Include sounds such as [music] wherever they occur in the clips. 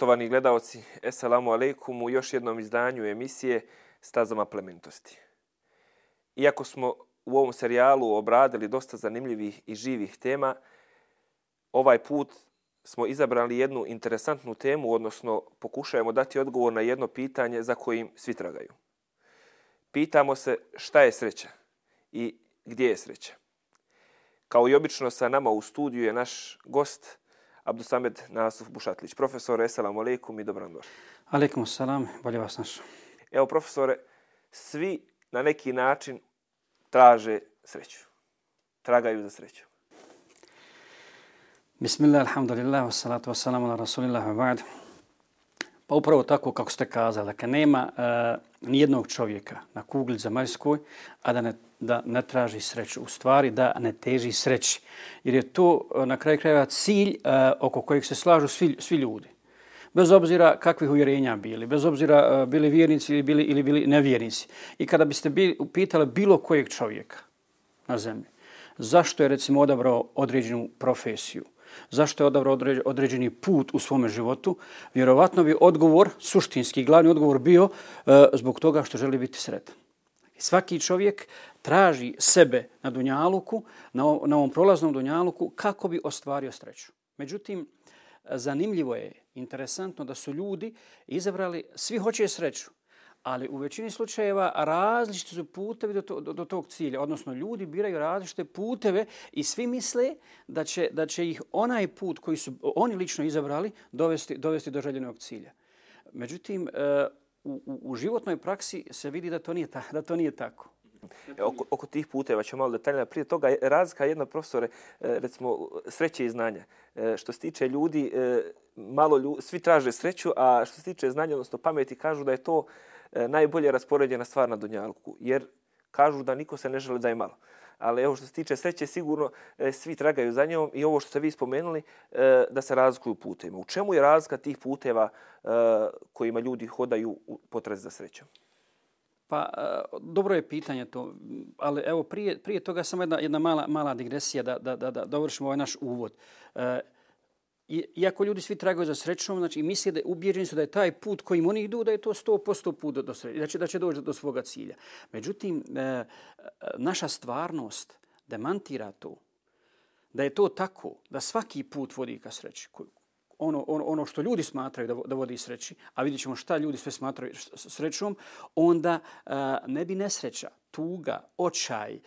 Poštovani gledalci, eselamu alaikum u još jednom izdanju emisije Stazama plemenitosti. Iako smo u ovom serijalu obradili dosta zanimljivih i živih tema, ovaj put smo izabrali jednu interesantnu temu, odnosno pokušajemo dati odgovor na jedno pitanje za kojim svi tragaju. Pitamo se šta je sreća i gdje je sreća. Kao i obično sa nama u studiju je naš gost Abdusamed Nasuf Bušatlić. Profesor, eselamu alaikum i dobrodošli. Alaikum salam, bolje vas naš. Evo, profesore, svi na neki način traže sreću. Tragaju za sreću. Bismillah, alhamdulillah, wassalatu wassalamu ala rasulillah wa ba'd. Pa upravo tako kako ste kazali, dakle nema e, nijednog čovjeka na kugli zemaljskoj, a da ne, da ne traži sreću. U stvari da ne teži sreći. Jer je to e, na kraju krajeva cilj e, oko kojeg se slažu svi, svi ljudi. Bez obzira kakvih uvjerenja bili, bez obzira e, bili vjernici ili bili, ili bili nevjernici. I kada biste bili, upitali bilo kojeg čovjeka na zemlji, zašto je recimo odabrao određenu profesiju, zašto je odabrao određeni put u svome životu, vjerovatno bi odgovor, suštinski glavni odgovor bio e, zbog toga što želi biti sretan. Svaki čovjek traži sebe na Dunjaluku, na, na ovom prolaznom Dunjaluku, kako bi ostvario sreću. Međutim, zanimljivo je, interesantno da su ljudi izabrali, svi hoće sreću, ali u većini slučajeva različite su putevi do, to, do, do tog cilja. Odnosno, ljudi biraju različite puteve i svi misle da će, da će ih onaj put koji su oni lično izabrali dovesti, dovesti do željenog cilja. Međutim, e, u, u, u životnoj praksi se vidi da to nije, ta, da to nije tako. E, oko, oko tih puteva ćemo malo detaljno. Prije toga razlika jedna profesore, e, recimo, sreće i znanja. E, što se tiče ljudi, malo ljudi, svi traže sreću, a što se tiče znanja, odnosno pameti, kažu da je to E, najbolje raspoređena stvar na Dunjalku, jer kažu da niko se ne želi da je malo. Ali evo što se tiče sreće, sigurno e, svi tragaju za njom i ovo što ste vi spomenuli, e, da se razlikuju putevima. U čemu je razlika tih puteva e, kojima ljudi hodaju u potrezi za srećom? Pa, e, dobro je pitanje to, ali evo prije, prije toga samo jedna, jedna mala, mala digresija da, da, da, da dovršimo ovaj naš uvod iako ljudi svi tragaju za srećom, znači misle da ubjeđeni su da je taj put kojim oni idu, da je to 100% put do sreće, da znači će, da će doći do svoga cilja. Međutim, e, e, naša stvarnost demantira to, da je to tako, da svaki put vodi ka sreći, ono, ono, ono što ljudi smatraju da, da vodi sreći, a vidjet ćemo šta ljudi sve smatraju srećom, onda e, ne bi nesreća, tuga, očaj, e,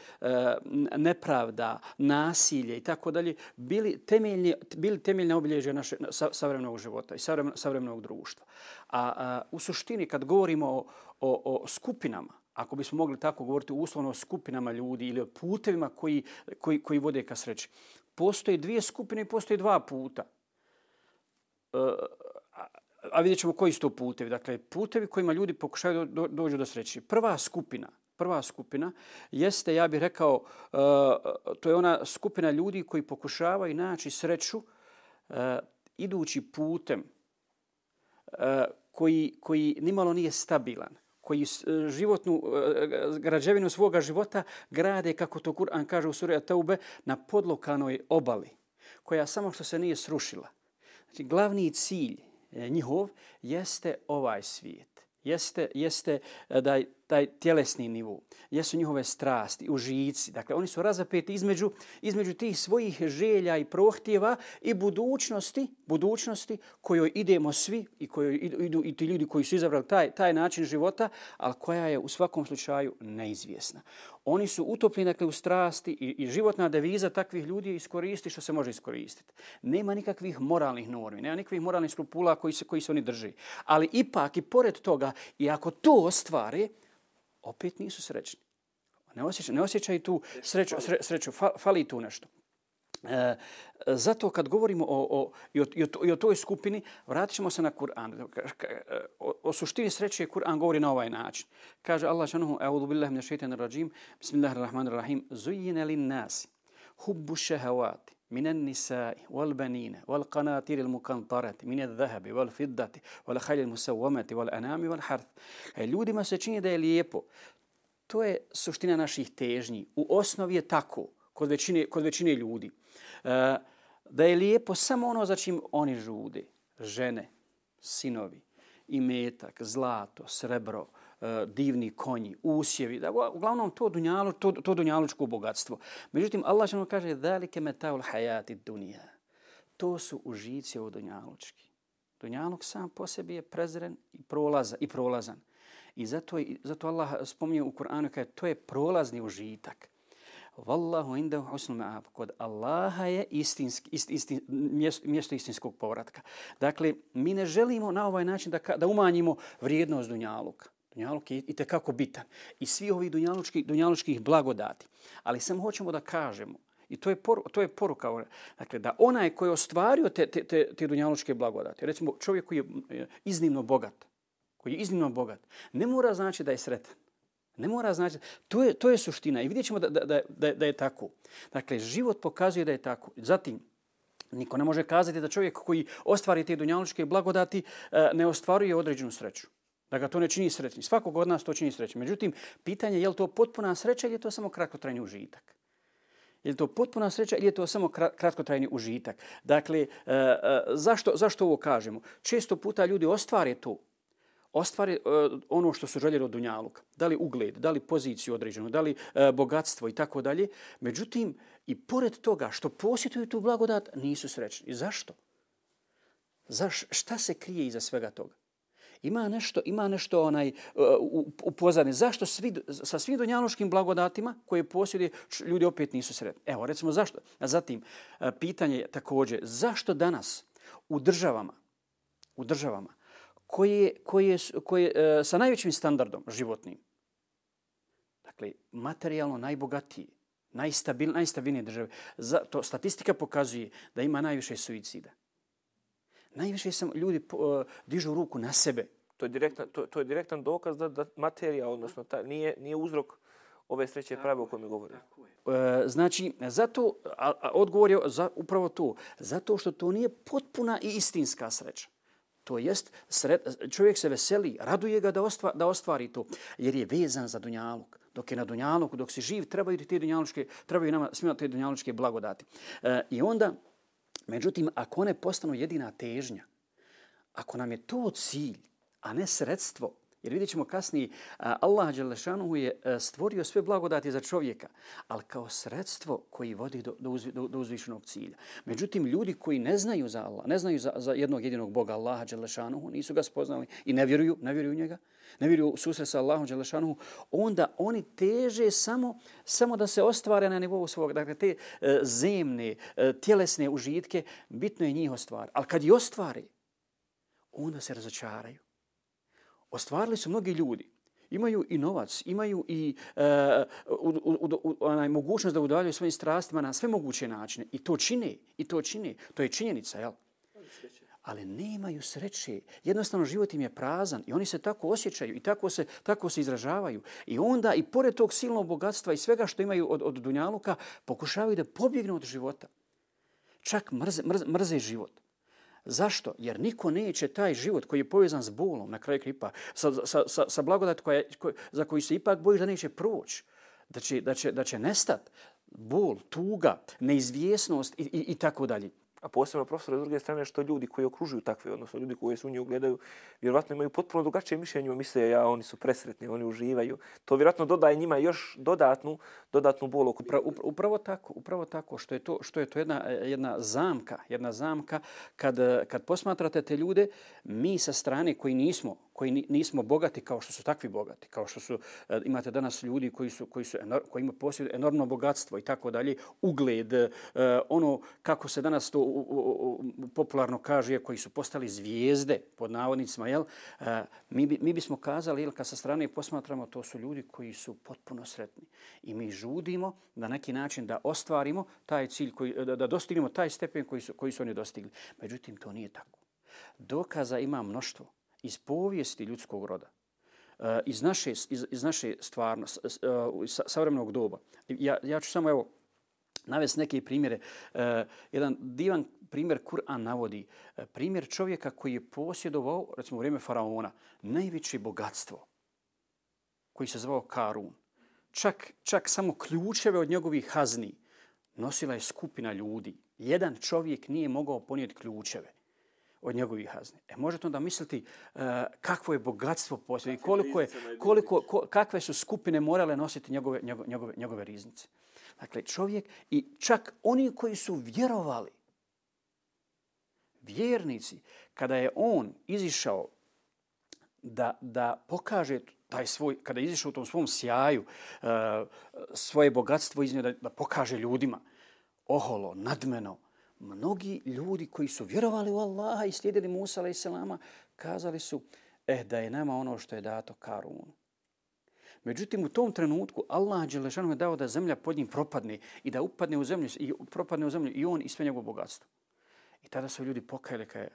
nepravda, nasilje i tako dalje bili temeljni, bili temeljni obilježje naše savremenog života i savremenog društva. A a u suštini kad govorimo o, o, o skupinama, ako bismo mogli tako govoriti uslovno o skupinama ljudi ili o putevima koji, koji, koji vode ka sreći, postoje dvije skupine i postoje dva puta e, a vidjet ćemo koji su to putevi. Dakle, putevi kojima ljudi pokušaju do, dođu do sreći. Prva skupina, prva skupina jeste, ja bih rekao, e, to je ona skupina ljudi koji pokušavaju naći sreću e, idući putem e, koji, koji nimalo nije stabilan koji životnu građevinu svoga života grade, kako to Kur'an kaže u suri Ataube, na podlokanoj obali, koja samo što se nije srušila. Znači, glavni cilj njihov jeste ovaj svijet. Jeste, jeste da taj tjelesni nivo, jesu njihove strasti, užici. Dakle, oni su razapeti između, između tih svojih želja i prohtjeva i budućnosti, budućnosti kojoj idemo svi i kojoj idu i ti ljudi koji su izabrali taj, taj način života, ali koja je u svakom slučaju neizvjesna. Oni su utopljeni dakle, u strasti i, i životna deviza takvih ljudi je iskoristi što se može iskoristiti. Nema nikakvih moralnih normi, nema nikakvih moralnih skrupula koji se, koji se oni drži. Ali ipak i pored toga, i ako to ostvare, opet nisu srećni. Ne osjećaju, ne osjećaju tu sreću, sre, sreću, fali tu nešto. E, zato kad govorimo o, o, i, o, i, o, i o toj skupini, vratit se na Kur'an. O, o suštini sreće Kur'an govori na ovaj način. Kaže Allah šanuhu, e'udhu billah min šeitan rajim, bismillahirrahmanirrahim, zujine lin nasi, hubbu šehevati, من النساء والبنين والقناطير المقنطرة من الذهب والفضة والخيل المسومة والأنام والحرث. Ljudima se čini da je lijepo. To je suština naših težnji. U osnovi je tako kod većine, kod većine ljudi. Da je lijepo samo ono za čim oni žude. Žene, sinovi, imetak, zlato, srebro, e, E, divni konji, usjevi, da, uglavnom to, dunjalu, to, to dunjalučko bogatstvo. Međutim, Allah će kaže, dalike metaul hayati dunija. To su užici ovo dunjalučki. Dunjaluk sam po sebi je prezren i, prolaza, i prolazan. I zato, zato Allah spominje u Kur'anu kaže to je prolazni užitak. Wallahu inda husnul ma'ab. Kod Allaha je istinski, ist, istin, mjesto, mjesto istinskog povratka. Dakle, mi ne želimo na ovaj način da, da umanjimo vrijednost Dunjaluka. Dunjaluk je i tekako bitan. I svi ovi dunjalučki, dunjalučkih blagodati. Ali samo hoćemo da kažemo, i to je, por, to je poruka, dakle, da onaj koji je ostvario te, te, te, te dunjalučke blagodati, recimo čovjek koji je e, iznimno bogat, koji je iznimno bogat, ne mora znači da je sretan. Ne mora znači, to je, to je suština i vidjet ćemo da, da, da, da je tako. Dakle, život pokazuje da je tako. Zatim, niko ne može kazati da čovjek koji ostvari te dunjalučke blagodati e, ne ostvaruje određenu sreću. Da ga to ne čini srećnim. Svakog od nas to čini srećnim. Međutim, pitanje je je li to potpuna sreća ili je to samo kratkotrajni užitak? Je li to potpuna sreća ili je to samo kratkotrajni užitak? Dakle, e, e, zašto, zašto ovo kažemo? Često puta ljudi ostvare to, ostvari e, ono što su željeli od Dunjaluka. Da li ugled, da li poziciju određenu, da li bogatstvo i tako dalje. Međutim, i pored toga što posjetuju tu blagodat, nisu srećni. I zašto? Zaš, šta se krije iza svega toga? Ima nešto, ima nešto onaj e, u, u pozadnje. Zašto svi, sa svim dunjaloškim blagodatima koje posjeduje ljudi opet nisu sretni? Evo, recimo zašto? A zatim, e, pitanje je također, zašto danas u državama, u državama, koje, koje, koje, e, sa najvećim standardom životnim. Dakle, materijalno najbogatiji, najstabil, najstabilnije države. Zato statistika pokazuje da ima najviše suicida. Najviše sam ljudi uh, dižu ruku na sebe. To je direktan, to, to je direktan dokaz da, da materija, odnosno ta, nije, nije uzrok ove sreće prave o kojoj mi govorimo. E, znači, zato, a, a, odgovor je za, upravo to. Zato što to nije potpuna i istinska sreća. To jest, sred, čovjek se veseli, raduje ga da, ostva, da ostvari to, jer je vezan za Dunjaluk. Dok je na Dunjaluku, dok se živ, trebaju te Dunjalučke, trebaju nama svima te Dunjalučke blagodati. E, I onda, međutim, ako one postanu jedina težnja, ako nam je to cilj, a ne sredstvo, Jer vidjet ćemo kasnije, Allah Đelešanuhu je e, stvorio sve blagodati za čovjeka, ali kao sredstvo koji vodi do, do, do, do uzvišenog cilja. Međutim, ljudi koji ne znaju za Allah, ne znaju za, za jednog jedinog Boga, Allaha Đelešanuhu, nisu ga spoznali i ne vjeruju, ne vjeruju njega, ne vjeruju u susret sa Allahom Đelešanuhu, onda oni teže samo, samo da se ostvare na nivou svog, dakle, te e, zemne, e, tjelesne užitke, bitno je njih ostvar. Ali kad je ostvari, onda se razočaraju ostvarili su mnogi ljudi. Imaju i novac, imaju i e, u, u, u, onaj, mogućnost da udaljaju svojim strastima na sve moguće načine. I to čine, i to čine. To je činjenica, jel? Ali nemaju sreće. Jednostavno život im je prazan i oni se tako osjećaju i tako se, tako se izražavaju. I onda i pored tog silnog bogatstva i svega što imaju od, od Dunjaluka pokušavaju da pobjegnu od života. Čak mrze, mrze, mrze život. Zašto? Jer niko neće taj život koji je povezan s bolom na kraju kripa, sa, sa, sa, sa blagodat koja, koja, za koji se ipak bojiš da neće proći, da će, da će, da će nestat, bol, tuga, neizvjesnost i, i, i tako dalje. A posebno profesora, s druge strane, što ljudi koji okružuju takve, odnosno ljudi koji su u nju gledaju, vjerovatno imaju potpuno drugačije mišljenje, misle ja, oni su presretni, oni uživaju. To vjerovatno dodaje njima još dodatnu, dodatnu bolu. Upravo, upravo tako, upravo tako, što je to, što je to jedna, jedna zamka, jedna zamka, kad, kad posmatrate te ljude, mi sa strane koji nismo, koji nismo bogati kao što su takvi bogati, kao što su, eh, imate danas ljudi koji su, koji su, koji imaju posjed enormno bogatstvo i tako dalje, ugled, eh, ono kako se danas to u, u, u, popularno kaže, koji su postali zvijezde, pod navodnicima, jel, eh, mi, bi, mi bismo kazali, jel, kad sa strane posmatramo, to su ljudi koji su potpuno sretni. I mi žudimo na neki način da ostvarimo taj cilj, koji, da, da dostignemo taj stepen koji su, koji su oni dostigli. Međutim, to nije tako. Dokaza ima mnoštvo iz povijesti ljudskog roda, e, iz naše, iz, iz naše stvarnosti, iz e, savremenog doba. Ja, ja ću samo evo navesti neke primjere. E, jedan divan primjer Kur'an navodi. Primjer čovjeka koji je posjedovao, recimo u vrijeme faraona, najveće bogatstvo koji se zvao Karun. Čak, čak samo ključeve od njegovih hazni nosila je skupina ljudi. Jedan čovjek nije mogao ponijeti ključeve od njegovih hazni. E možete onda misliti uh, kakvo je bogatstvo poslije i koliko je, koliko, ko, kakve su skupine morale nositi njegove, njegove, njegove, njegove riznice. Dakle, čovjek i čak oni koji su vjerovali, vjernici, kada je on izišao da, da pokaže taj svoj, kada je izišao u tom svom sjaju, uh, svoje bogatstvo iznio da, da pokaže ljudima, oholo, nadmeno, mnogi ljudi koji su vjerovali u Allaha i slijedili Musa a.s. kazali su eh, da je nama ono što je dato Karunu. Međutim, u tom trenutku Allah Đelešanu je dao da zemlja pod njim propadne i da upadne u zemlju i propadne u zemlju i on i sve njegovo bogatstvo. I tada su ljudi pokajali kaj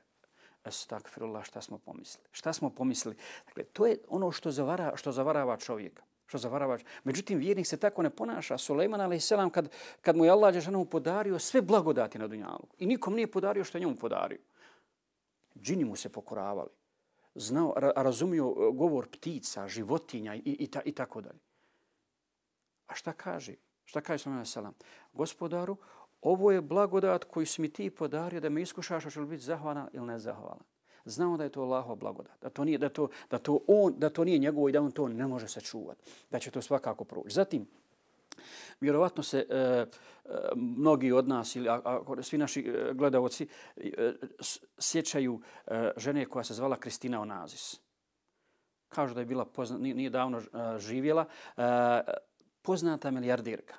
Astagfirullah, šta smo pomislili? Šta smo pomislili? Dakle, to je ono što, zavara, što zavarava čovjeka. Što zavaravaš? Međutim, vjernik se tako ne ponaša. Sulejman a.s. kad, kad mu je Allah Đešanovu podario sve blagodati na dunjalu i nikom nije podario što je njemu podario. Džini mu se pokoravali znao, razumio e, govor ptica, životinja i, i, ta, i tako dalje. A šta kaže? Šta kaže Sulejman Selam? Gospodaru, ovo je blagodat koju si mi ti podario da me iskušaš, hoće li biti zahvalan ili nezahvalan. Znao da je to Allahova blagodat, da to nije da to da to on da to nije njegovo i da on to ne može sačuvati, da će to svakako proći. Zatim Vjerovatno se e, e, mnogi od nas ili a, a, svi naši e, gledaoci e, sjećaju e, žene koja se zvala Kristina Onazis. Kažu da je bila pozna, nije, davno e, živjela, e, poznata milijardirka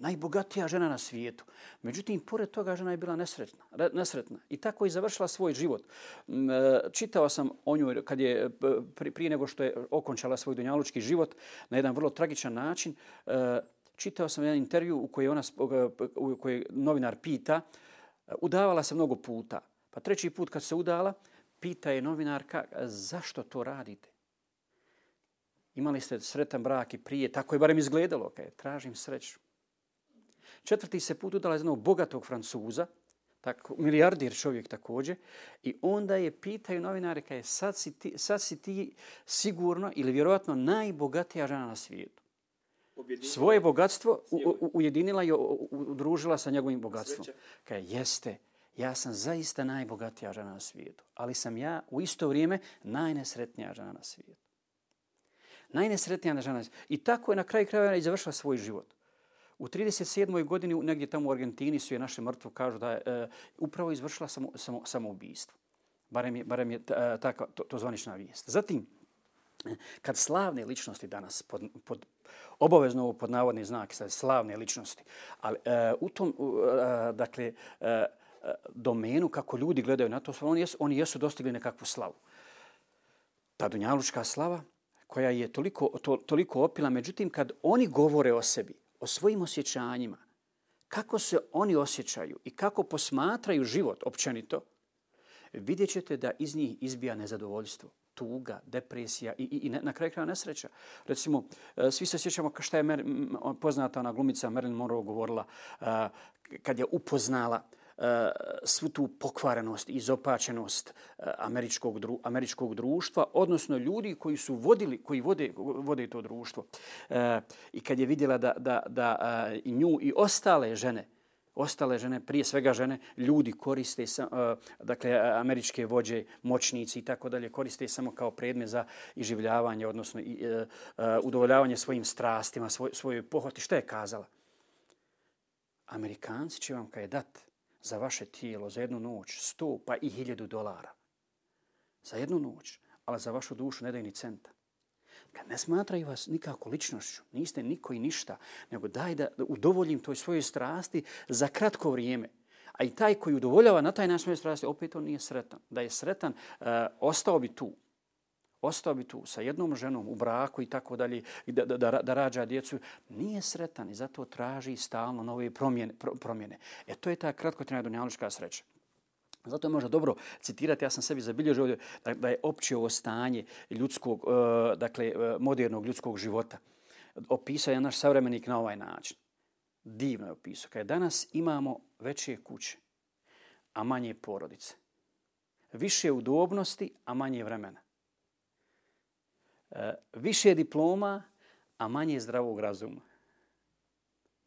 najbogatija žena na svijetu. Međutim, pored toga žena je bila nesretna. nesretna. I tako je završila svoj život. E, čitao sam o njoj kad je e, prije nego što je okončala svoj dunjalučki život na jedan vrlo tragičan način. E, čitao sam jedan intervju u kojoj, ona, u kojoj novinar pita, udavala se mnogo puta. Pa treći put kad se udala, pita je novinarka zašto to radite? Imali ste sretan brak i prije, tako je barem izgledalo. Kaj, tražim sreću. Četvrti se put udala jednog bogatog francuza, tako, milijardir čovjek također, i onda je pitaju novinare kaj sad si, ti, sad si ti sigurno ili vjerojatno najbogatija žena na svijetu. Objedinila. Svoje bogatstvo u, u, ujedinila i udružila sa njegovim bogatstvom. Kaj jeste, ja sam zaista najbogatija žena na svijetu, ali sam ja u isto vrijeme najnesretnija žena na svijetu. Najnesretnija žena na svijetu. I tako je na kraju krajeva i završila svoj život. U 37. godini negdje tamo u Argentini su je naše mrtvo kažu da je e, upravo izvršila samo, samo, samoubistvo. Barem je, barem je e, takva to, to zvanična vijest. Zatim, kad slavne ličnosti danas, pod, pod, obavezno ovo pod navodni znak, slavne ličnosti, ali e, u tom, e, dakle, e, e, domenu kako ljudi gledaju na to, oni jesu, oni jesu dostigli nekakvu slavu. Ta dunjalučka slava koja je toliko, to, toliko opila, međutim, kad oni govore o sebi, o svojim osjećanjima, kako se oni osjećaju i kako posmatraju život općenito, vidjet ćete da iz njih izbija nezadovoljstvo, tuga, depresija i, i, i na kraju kraja nesreća. Recimo, e, svi se sjećamo šta je Mer, poznata ona glumica Marilyn Monroe govorila e, kad je upoznala Eh, svu tu pokvarenost i izopačenost eh, američkog, dru, američkog društva, odnosno ljudi koji su vodili, koji vode, vode to društvo. E, I kad je vidjela da, da, da i nju i ostale žene, ostale žene, prije svega žene, ljudi koriste, sa, dakle, američke vođe, moćnici i tako dalje, koriste samo kao predmet za iživljavanje, odnosno i, udovoljavanje svojim strastima, svoj, svojoj pohoti. Što je kazala? Amerikanci će vam kaj dati za vaše tijelo za jednu noć sto pa i hiljadu dolara. Za jednu noć, ali za vašu dušu ne daju ni centa. Kad ne smatraju vas nikako ličnošću, niste niko i ništa, nego daj da udovoljim toj svojoj strasti za kratko vrijeme. A i taj koji udovoljava na taj način svoje strasti, opet on nije sretan. Da je sretan, uh, ostao bi tu ostao bi tu sa jednom ženom u braku i tako dalje, da, da, da, da rađa djecu, nije sretan i zato traži stalno nove promjene. promjene. E to je ta kratkotrajna dunjalučka sreća. Zato je možda dobro citirati, ja sam sebi zabilježio ovdje, da, da je opće ovo stanje ljudskog, e, dakle, e, modernog ljudskog života. Opisao je naš savremenik na ovaj način. Divno je opisao. Kada danas imamo veće kuće, a manje porodice. Više udobnosti, a manje vremena. E, više diploma, a manje zdravog razuma.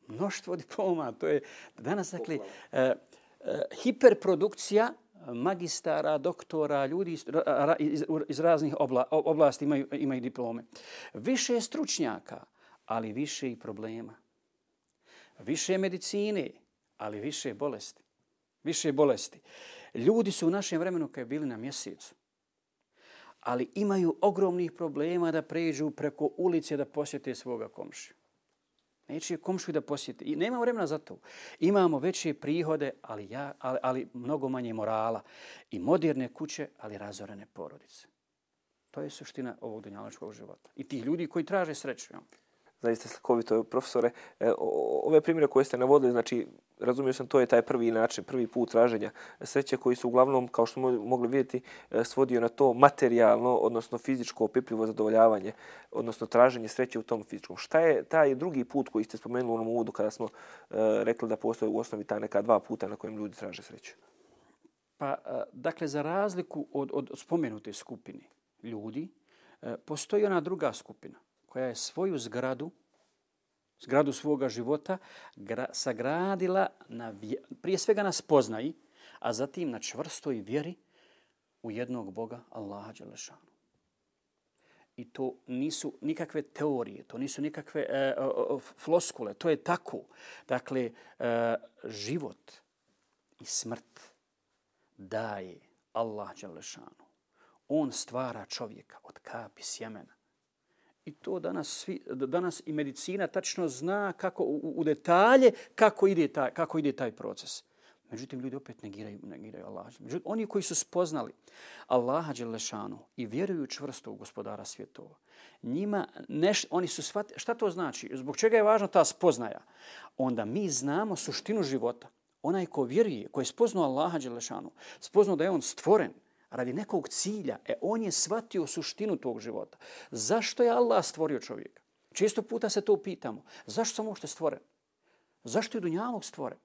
Mnoštvo [laughs] diploma, to je danas, dakle, uh, uh, hiperprodukcija, magistara, doktora, ljudi iz, raznih obla, oblasti imaju, imaju diplome. Više stručnjaka, ali više i problema. Više medicine, ali više bolesti. Više bolesti. Ljudi su u našem vremenu kad bili na mjesecu, ali imaju ogromnih problema da pređu preko ulice da posjete svoga komšija. Neće komšiju da posjeti. I nema vremena za to. Imamo veće prihode, ali, ja, ali, ali mnogo manje morala. I moderne kuće, ali razorene porodice. To je suština ovog dunjalačkog života. I tih ljudi koji traže sreću. Zaista slikovito, profesore. E, ove primjere koje ste navodili, znači razumio sam, to je taj prvi način, prvi put traženja sreće koji su uglavnom, kao što smo mogli vidjeti, e, svodio na to materijalno, odnosno fizičko opipljivo zadovoljavanje, odnosno traženje sreće u tom fizičkom. Šta je taj drugi put koji ste spomenuli u onom uvodu kada smo e, rekli da postoje u osnovi ta neka dva puta na kojem ljudi traže sreću? Pa, e, dakle, za razliku od, od spomenute skupine ljudi, postoji ona druga skupina koja je svoju zgradu zgradu svoga života gra, sagradila na, prije svega na spoznaji, a zatim na čvrstoj vjeri u jednog Boga, Allaha Đelešanu. I to nisu nikakve teorije, to nisu nikakve e, floskule, to je tako. Dakle, e, život i smrt daje Allah Đelešanu. On stvara čovjeka od kapi sjemena. I to danas, svi, danas i medicina tačno zna kako u, u detalje kako ide, taj, kako ide taj proces. Međutim, ljudi opet negiraju, negiraju Allah. Međutim, oni koji su spoznali Allaha Đelešanu i vjeruju čvrsto u gospodara svjetova, njima neš, oni su shvatili, šta to znači? Zbog čega je važno ta spoznaja? Onda mi znamo suštinu života. Onaj ko vjeruje, ko je spoznao Allaha Đelešanu, spoznao da je on stvoren, radi nekog cilja, e on je shvatio suštinu tog života. Zašto je Allah stvorio čovjeka? Često puta se to pitamo. Zašto sam uopšte stvoren? Zašto je Dunjalog stvoren?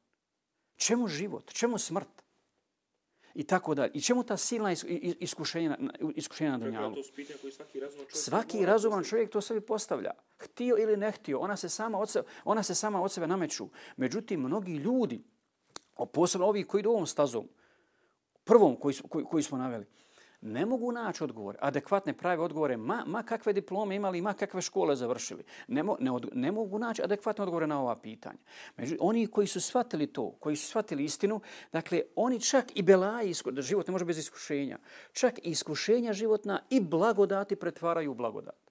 Čemu život? Čemu smrt? I tako dalje. I čemu ta silna iskušenja, iskušenja na Dunjalu? Svaki razuman čovjek, svaki razuman čovjek to sebi postavlja. Htio ili ne htio, ona se sama od sebe, ona se sama od sebe nameću. Međutim, mnogi ljudi, posebno ovi koji idu ovom stazom, prvom koji, koji, koji smo naveli, ne mogu naći odgovore, adekvatne prave odgovore, ma, ma kakve diplome imali, ma kakve škole završili. Ne, mo, ne, od, ne mogu naći adekvatne odgovore na ova pitanja. Među, oni koji su shvatili to, koji su shvatili istinu, dakle, oni čak i belaji, da život ne može bez iskušenja, čak i iskušenja životna i blagodati pretvaraju u blagodat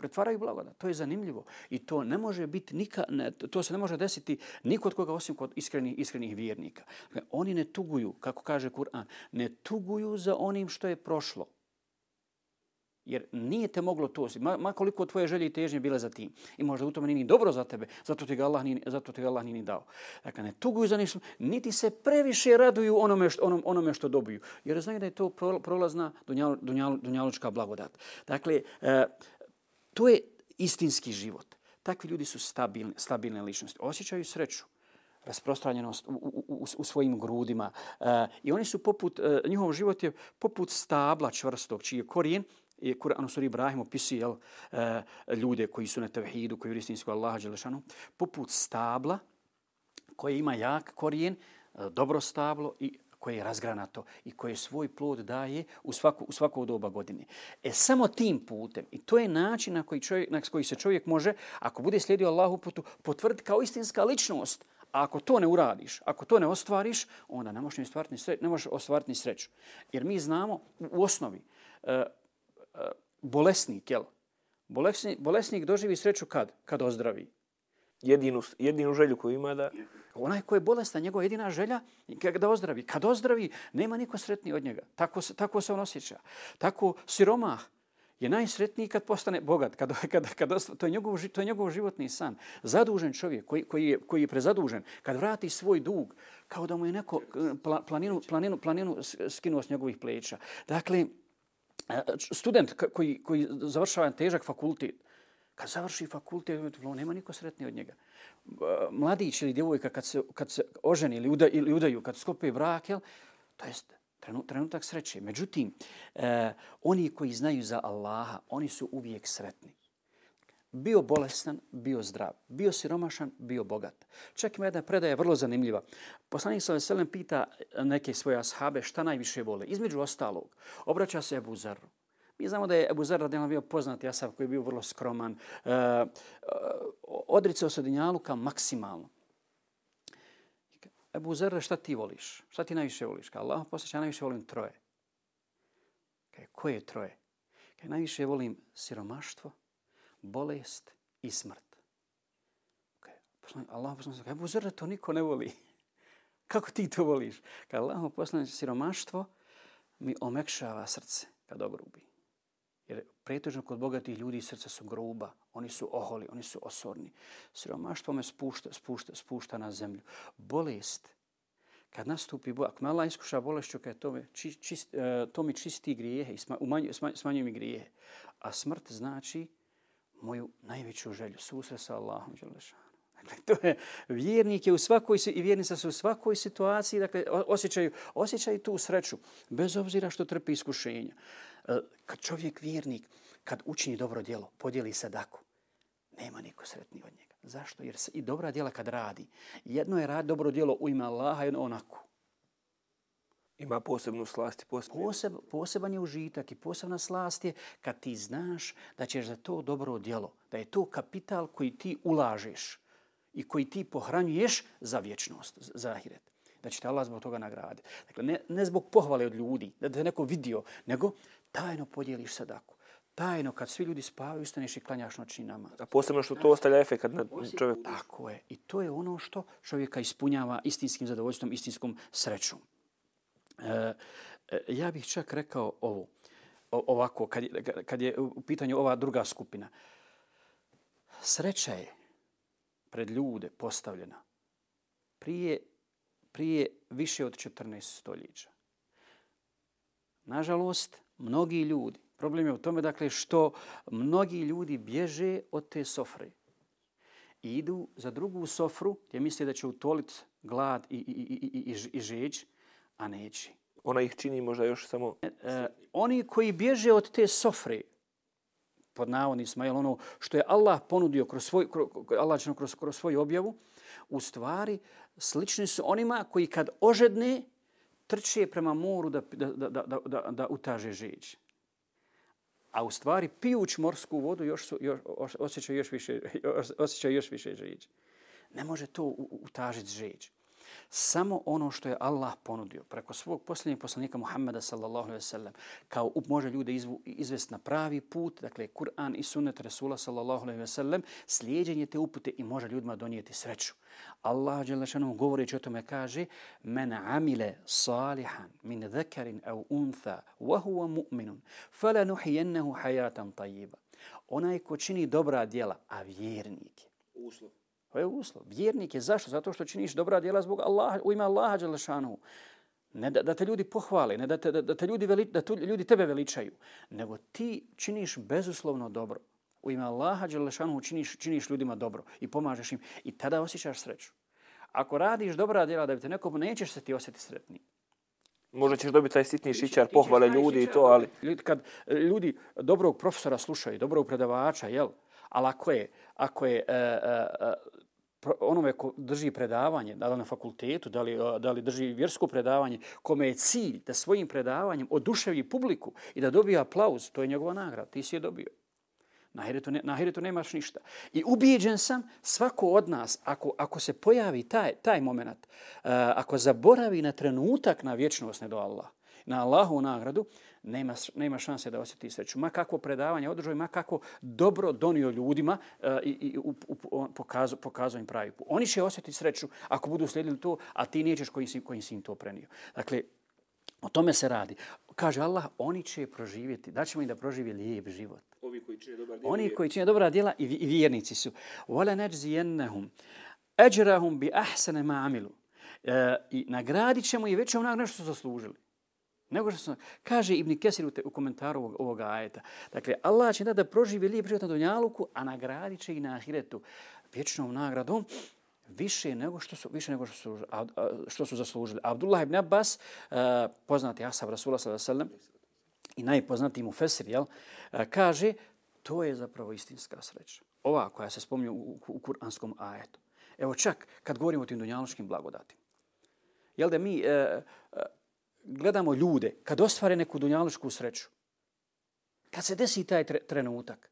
pretvaraju blagodat. To je zanimljivo i to ne može biti nika, ne, to se ne može desiti nikod koga osim kod iskrenih iskrenih vjernika. Dakle, oni ne tuguju, kako kaže Kur'an, ne tuguju za onim što je prošlo. Jer nije te moglo to, ma, ma koliko tvoje želje i težnje bile za tim. I možda u tome nije ni dobro za tebe, zato ti ga Allah nije, zato ti ga Allah nije ni dao. Dakle, ne tuguju za ništa, niti se previše raduju onome što, onom, onome što dobiju. Jer znaju da je to prolazna dunjal, dunjal, dunjalučka blagodat. Dakle, e, To je istinski život. Takvi ljudi su stabilne, stabilne ličnosti. Osjećaju sreću, rasprostranjenost u, u, u, u svojim grudima. E, I oni su poput, e, njihov život je poput stabla čvrstog, čiji je korijen, je Kur'an suri Ibrahim opisuje jel, e, ljude koji su na tevhidu, koji vjeruju istinsko Allaha Đelešanu, poput stabla koje ima jak korijen, e, dobro stablo i koje je razgranato i koje svoj plod daje u svaku, u svaku doba godine. E samo tim putem, i to je način na koji, čovjek, na koji se čovjek može, ako bude slijedio Allahu putu, potvrditi kao istinska ličnost. A ako to ne uradiš, ako to ne ostvariš, onda ne možeš, ostvariti sreću, ne možeš ostvariti sreću. Jer mi znamo u osnovi e, e, bolesnik, jel? Bolesnik, bolesnik doživi sreću kad? Kad ozdravi. Jedinu, jedinu želju koju ima da... Onaj ko je bolestan, njegova jedina želja je da ozdravi. Kad ozdravi, nema niko sretniji od njega. Tako, se, tako se on osjeća. Tako siromah je najsretniji kad postane bogat. Kad, kad, kad, to, je njegov, to je njegov životni san. Zadužen čovjek koji, koji, je, koji je prezadužen, kad vrati svoj dug, kao da mu je neko eh, planinu, planinu, planinu skinuo s njegovih pleća. Dakle, eh, student koji, koji završava težak fakultet, kad završi fakultet, nema niko sretniji od njega mladić ili djevojka kad se, kad se oženi ili, uda, ili udaju, kad sklope brak, jel, to je trenutak sreće. Međutim, eh, oni koji znaju za Allaha, oni su uvijek sretni. Bio bolestan, bio zdrav. Bio siromašan, bio bogat. Čak ima jedna predaja vrlo zanimljiva. Poslanik sa veselem pita neke svoje ashabe šta najviše vole. Između ostalog, obraća se Ebu Zarru. Mi znamo da je Ebu Zarra bio poznat asab koji je bio vrlo skroman. E, e, odricao se dunjaluka maksimalno. Ebu Zarra, šta ti voliš? Šta ti najviše voliš? Kaj Allah posjeća, ja najviše volim troje. Kaj, koje troje? Kaj, najviše volim siromaštvo, bolest i smrt. Kaj, Poslani, Allah poslani, kaj, Ebu to niko ne voli. [laughs] Kako ti to voliš? Kaj, Allah poslani, siromaštvo mi omekšava srce kad ogrubi. Pretežno kod bogatih ljudi srca su gruba, oni su oholi, oni su osorni. Siromaštvo me spušta, spušta, spušta na zemlju. Bolest, kad nastupi, ako me Allah iskuša bolešću, kad to, me, či, čist, uh, to mi čisti grijehe i smanjuje, smanjuje mi grijehe. A smrt znači moju najveću želju, susre sa Allahom. Dakle, to je, vjernik je u svakoj, i vjernica su u svakoj situaciji, dakle, osjećaju, osjećaju tu sreću, bez obzira što trpi iskušenja. E, kad čovjek vjernik, kad učini dobro djelo, podijeli sadaku, nema niko sretni od njega. Zašto? Jer i dobra djela kad radi, jedno je rad dobro djelo u ime Allaha, jedno onako. Ima posebnu slast i Poseb, poseban je užitak i posebna slast je kad ti znaš da ćeš za to dobro djelo, da je to kapital koji ti ulažeš i koji ti pohranjuješ za vječnost, za ahiret. Da će te Allah zbog toga nagraditi. Dakle, ne, ne zbog pohvale od ljudi, da te neko vidio, nego tajno podijeliš sadaku. Tajno, kad svi ljudi spavaju, ustaneš i klanjaš noćni namaz. A posebno što to ostavlja efekt na čovjek. Tako je. I to je ono što čovjeka ispunjava istinskim zadovoljstvom, istinskom srećom. E, e, ja bih čak rekao ovo, ovako, kad, kad je u pitanju ova druga skupina. Sreća je pred ljude postavljena prije, prije više od 14 stoljeća. Nažalost, mnogi ljudi, problem je u tome dakle što mnogi ljudi bježe od te sofre i idu za drugu sofru gdje misle da će utoliti glad i, i, i, i, i, i žeđ, a neće. Ona ih čini možda još samo... E, e, oni koji bježe od te sofre, pod navodnicima, je ono što je Allah ponudio kroz svoj, kroz, Allah kroz, kroz svoju objavu, u stvari slični su onima koji kad ožedne, trče prema moru da, da, da, da, da, da utaže žeđ. A u stvari pijuć morsku vodu još su, još, osjećaju još više, [laughs] osjećaju još više žeđ. Ne može to utažiti žeđ samo ono što je Allah ponudio preko svog posljednjeg poslanika Muhammeda sallallahu alejhi ve sellem kao može ljude izvu, izvesti na pravi put, dakle Kur'an i sunnet Resula sallallahu alejhi ve sellem, slijedjenje te upute i može ljudima donijeti sreću. Allah dželle šanu govoreći o tome kaže: "Men amile salihan min zakarin aw untha wa huwa mu'minun, falanuhyiyannahu hayatan tayyiba." Onaj ko čini dobra djela, a vjernik je. Uslov. To je uslov. Vjernik je zašto? Zato što činiš dobra djela zbog Allaha, u ime Allaha Đelešanu. Ne da, da te ljudi pohvale, ne da te, da, da te ljudi, veli, da tu, ljudi tebe veličaju, nego ti činiš bezuslovno dobro. U ime Allaha Đelešanu činiš, činiš ljudima dobro i pomažeš im i tada osjećaš sreću. Ako radiš dobra djela da bi te neko, nećeš se ti osjetiti sretni. Možda ćeš dobiti taj sitni šićar, pohvale ljudi i to, ali... Ljudi, kad ljudi dobrog profesora slušaju, dobrog predavača, jel? Ali ako je, ako je uh, uh, onome ko drži predavanje, da li na fakultetu, da li, da li drži vjersko predavanje, kome je cilj da svojim predavanjem oduševi publiku i da dobije aplauz, to je njegova nagrada, ti si je dobio. Na ahiretu, ne, na ahiretu nemaš ništa. I ubijeđen sam, svako od nas, ako, ako se pojavi taj, taj moment, uh, ako zaboravi na trenutak na vječnost, ne do Allah, na Allahu nagradu, nema, nema šanse da osjeti sreću. Ma kako predavanje održao ma kako dobro donio ljudima uh, i, i u, u, pokazao, pokazao im pravi put. Oni će osjetiti sreću ako budu slijedili to, a ti nećeš koji si, koji si im to prenio. Dakle, o tome se radi. Kaže Allah, oni će proživjeti, da ćemo im da proživi lijep život. Ovi koji čine dobra djela. Oni koji čine dobra djela i, i vjernici su. Wala najziyannahum ajrahum bi ahsani ma amilu. E, I nagradit ćemo i većom nagradu što su zaslužili. Nego što sam, kaže Ibn Kesir u, te, u komentaru ovog, ovog ajeta. Dakle, Allah će da, da proživi lijep život na Dunjaluku, a nagradit će i na Ahiretu vječnom nagradom više nego što su više nego što su što su zaslužili. Abdullah ibn Abbas, uh, poznati ashab Rasula sallallahu alejhi ve i najpoznatiji mu fesir, jel, uh, kaže to je zapravo istinska sreća. ova koja se spominje u, u kuranskom ajetu. Evo čak kad govorimo o tim dunjaloškim blagodatima. Jel da mi e, e, gledamo ljude kad ostvare neku dunjalošku sreću, kad se desi taj tre, trenutak,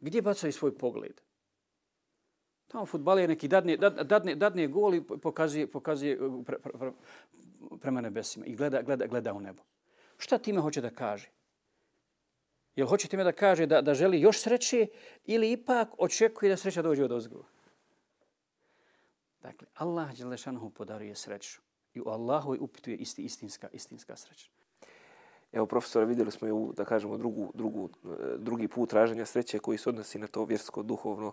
gdje bacaju svoj pogled? Tamo futbaler neki dadne, dadne, dadne gol i pokazuje, pokazuje uh, pre, pre, pre, prema nebesima i gleda, gleda, gleda u nebo. Šta time hoće da kaže? Jel hoće time da kaže da, da želi još sreće ili ipak očekuje da sreća dođe od ozgova? Dakle, Allah Đelešanohu podaruje sreću i u Allahu upituje isti, istinska, istinska sreća. Evo, profesora, vidjeli smo i u, da kažemo, drugu, drugu, e, drugi put traženja sreće koji se odnosi na to vjersko, duhovno,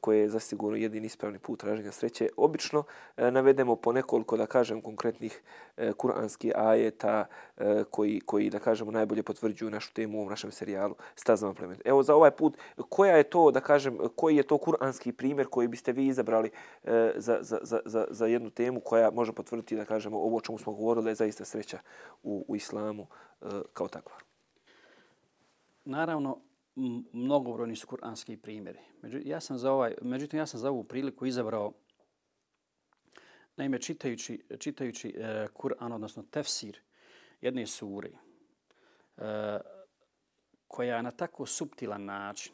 koje je zasigurno jedini ispravni put traženja sreće. Obično e, navedemo po nekoliko, da kažem, konkretnih e, kuranskih ajeta e, koji, koji, da kažemo, najbolje potvrđuju našu temu u ovom našem serijalu Stazama plemena. Evo, za ovaj put, koja je to, da kažem, koji je to kuranski primjer koji biste vi izabrali za, za, za, za, za jednu temu koja može potvrditi, da kažemo, ovo o čemu smo govorili, da je zaista sreća u, u islamu kao takva? Naravno, mnogobrojni su kuranski primjeri. Međutim, ja sam za ovaj, međutim, ja sam za ovu priliku izabrao naime čitajući, čitajući e, Kur'an, odnosno tefsir jedne sure, uh, koja na tako subtilan način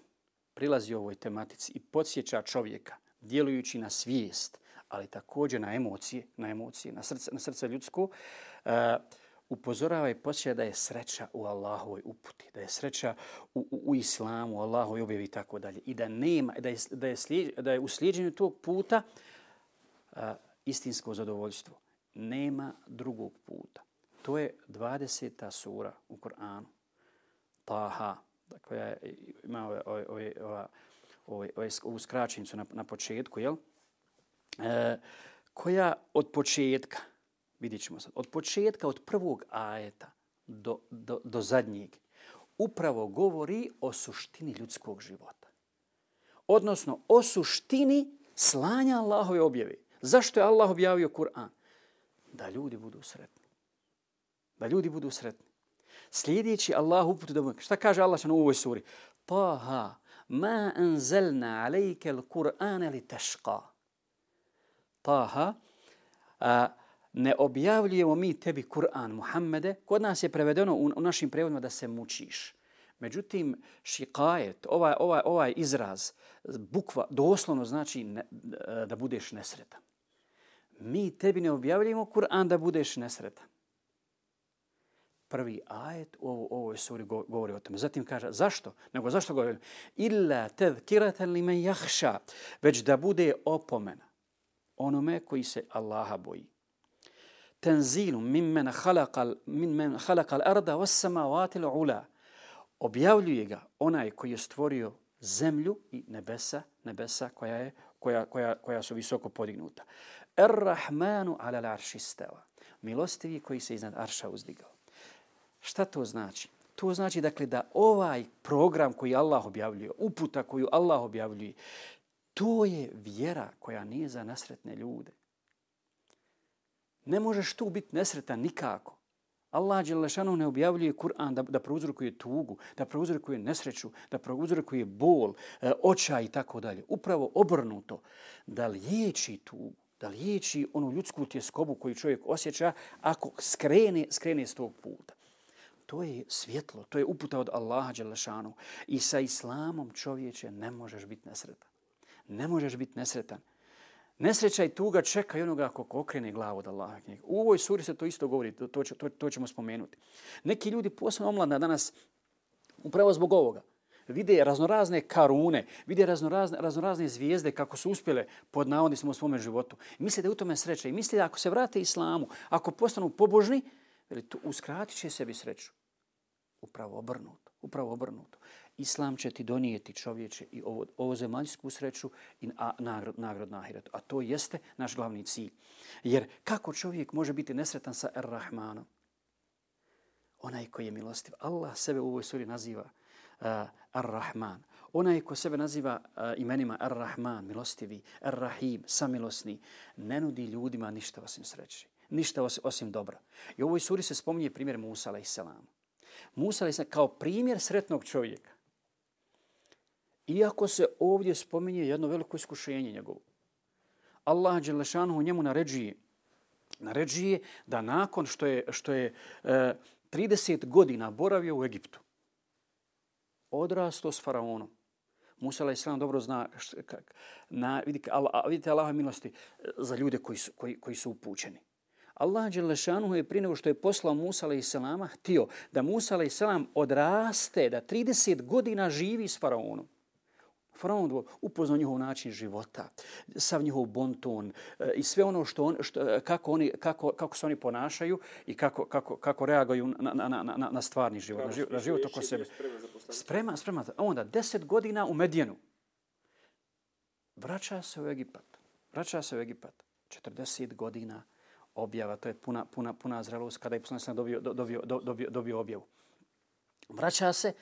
prilazi ovoj tematici i podsjeća čovjeka, djelujući na svijest, ali također na emocije, na emocije, na srce, na srce ljudsko, uh, upozorava i posjeća da je sreća u Allahovoj uputi, da je sreća u, u, u islamu, u Allahovoj objavi i tako dalje. I da nema, da je, da je, slijed, da je u slijedženju tog puta a, istinsko zadovoljstvo. Nema drugog puta. To je 20. sura u Koranu. Taha, dakle, koja je, ima ove, ove, ove, ove, ove, ove, ovu skraćenicu na, na početku, jel? E, koja od početka, vidjet ćemo sad, od početka, od prvog ajeta do, do, do zadnjeg, upravo govori o suštini ljudskog života. Odnosno, o suštini slanja Allahove objave. Zašto je Allah objavio Kur'an? Da ljudi budu sretni. Da ljudi budu sretni. Sljedeći Allah uputu da. Šta kaže Allah u ovoj suri? Taha, ma anzelna alejke l-Kur'ane li teška. Taha, a, ne objavljujemo mi tebi Kur'an Muhammede, kod nas je prevedeno u, u našim prevodima da se mučiš. Međutim, šikajet, ovaj, ovaj, ovaj izraz, bukva, doslovno znači ne, da budeš nesretan. Mi tebi ne objavljujemo Kur'an da budeš nesretan. Prvi ajet u ovoj, ovoj suri govori o tome. Zatim kaže, zašto? Nego zašto govori? Illa tezkiratan li men jahša, već da bude opomena onome koji se Allaha boji tenzilu mimmen halakal, mimmen halakal arda was samavati ula. Objavljuje ga onaj koji je stvorio zemlju i nebesa, nebesa koja, je, koja, koja, koja su visoko podignuta. Ar-Rahmanu ala l'arši stava. Milostivi koji se iznad arša uzdigao. Šta to znači? To znači dakle da ovaj program koji Allah objavljuje, uputa koju Allah objavljuje, to je vjera koja nije za nasretne ljude. Ne možeš tu biti nesretan nikako. Allah Đelešanu ne objavljuje Kur'an da, da prouzrokuje tugu, da prouzrokuje nesreću, da prouzrokuje bol, e, očaj i tako dalje. Upravo obrnuto, da liječi tugu, da liječi onu ljudsku tjeskobu koju čovjek osjeća ako skrene, skrene s tog puta. To je svjetlo, to je uputa od Allaha Đelešanu. I sa islamom čovječe ne možeš biti nesretan. Ne možeš biti nesretan. Nesreća i tuga čeka i onoga ko okrene glavu od Allaha knjiga. U ovoj suri se to isto govori, to, to, to, to ćemo spomenuti. Neki ljudi, posebno omladna danas, upravo zbog ovoga, vide raznorazne karune, vide raznorazne, raznorazne zvijezde kako su uspjele pod navodnicima u svome životu. Misle da je u tome sreća i misle da ako se vrate islamu, ako postanu pobožni, uskratit će sebi sreću. Upravo obrnuto, upravo obrnuto. Islam će ti donijeti čovječe i ovo, ovo zemaljsku sreću i a, nagrod, nagrod na ahiretu. A to jeste naš glavni cilj. Jer kako čovjek može biti nesretan sa Ar-Rahmanom? Onaj koji je milostiv. Allah sebe u ovoj suri naziva uh, Ar-Rahman. Onaj ko sebe naziva uh, imenima Ar-Rahman, milostivi, Ar-Rahim, samilosni, ne nudi ljudima ništa osim sreći. Ništa osim, osim dobra. I u ovoj suri se spominje primjer Musa, alaih Musa, alaih kao primjer sretnog čovjeka Iako se ovdje spominje jedno veliko iskušenje njegovo. Allah Đelešanu njemu naređuje, naređuje da nakon što je, što je e, 30 godina boravio u Egiptu, odrasto s faraonom, Musa alaih sallam dobro zna, kak, na, vidite, Allah, vidite Allaha milosti e, za ljude koji su, koji, koji su upućeni. Allah Đelešanu je prije nego što je poslao Musa alaih sallama htio da Musa alaih sallam odraste, da 30 godina živi s faraonom. Faraon upoznao njihov način života, sav njihov bonton e, i sve ono što, on, što kako, oni, kako, kako se oni ponašaju i kako, kako, kako reaguju na, na, na, na, na stvarni život, na život, na život oko sebe. Sprema, sprema. Onda deset godina u Medijenu. Vraća se u Egipat. Vraća se u Egipat. 40 godina objava. To je puna, puna, puna zrelost kada je poslanik dobio, dobio, dobio, dobio objavu. Vraća se,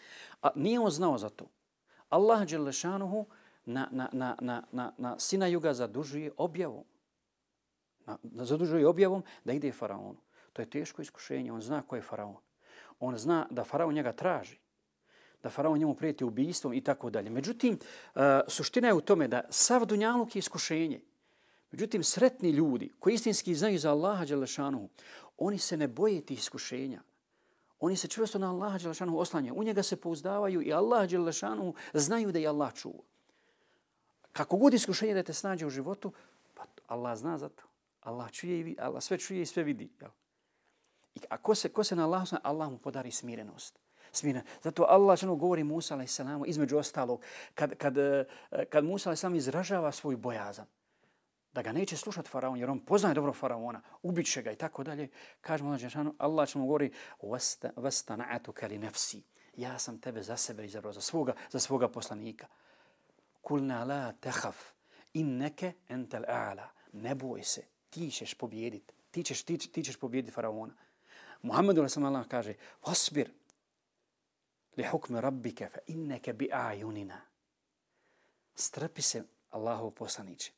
a nije on znao za to. Allah Đelešanuhu na, na, na, na, na, na sina juga zadužuje objavom. Na, na, zadužuje objavom da ide faraonu. To je teško iskušenje. On zna ko je faraon. On zna da faraon njega traži. Da faraon njemu prijeti ubijstvom i tako dalje. Međutim, uh, suština je u tome da sav dunjaluk je iskušenje. Međutim, sretni ljudi koji istinski znaju za Allaha Đelešanuhu, oni se ne boje tih iskušenja. Oni se čvrsto na Allaha Đelešanu oslanjaju. U njega se pouzdavaju i Allah Đelešanu znaju da je Allah čuva. Kako god iskušenje da te snađe u životu, pa Allah zna za to. Allah, čuje i vidi, Allah sve čuje i sve vidi. Jel? I a ko se, ko se na Allah oslanjaju, Allah mu podari smirenost. Smiren. Zato Allah što govori Musa a.s. između ostalog, kad, kad, eh, kad Musa a.s. izražava svoj bojazan, da ga neće slušati faraon, jer on poznaje dobro faraona, ubit će ga i tako dalje. Kaže mu Allah, Allah će mu govori, vasta na'atu kali nefsi. Ja sam tebe za sebe izabrao, za svoga, za svoga poslanika. Kulna la tehaf, inneke entel a'la. Ne boj se, ti ćeš pobjediti. Ti ćeš, ti, ti ćeš pobjediti faraona. Muhammedu Allah kaže, vasbir li hukme rabbike fa inneke bi a'junina. Strpi se Allahov poslaniće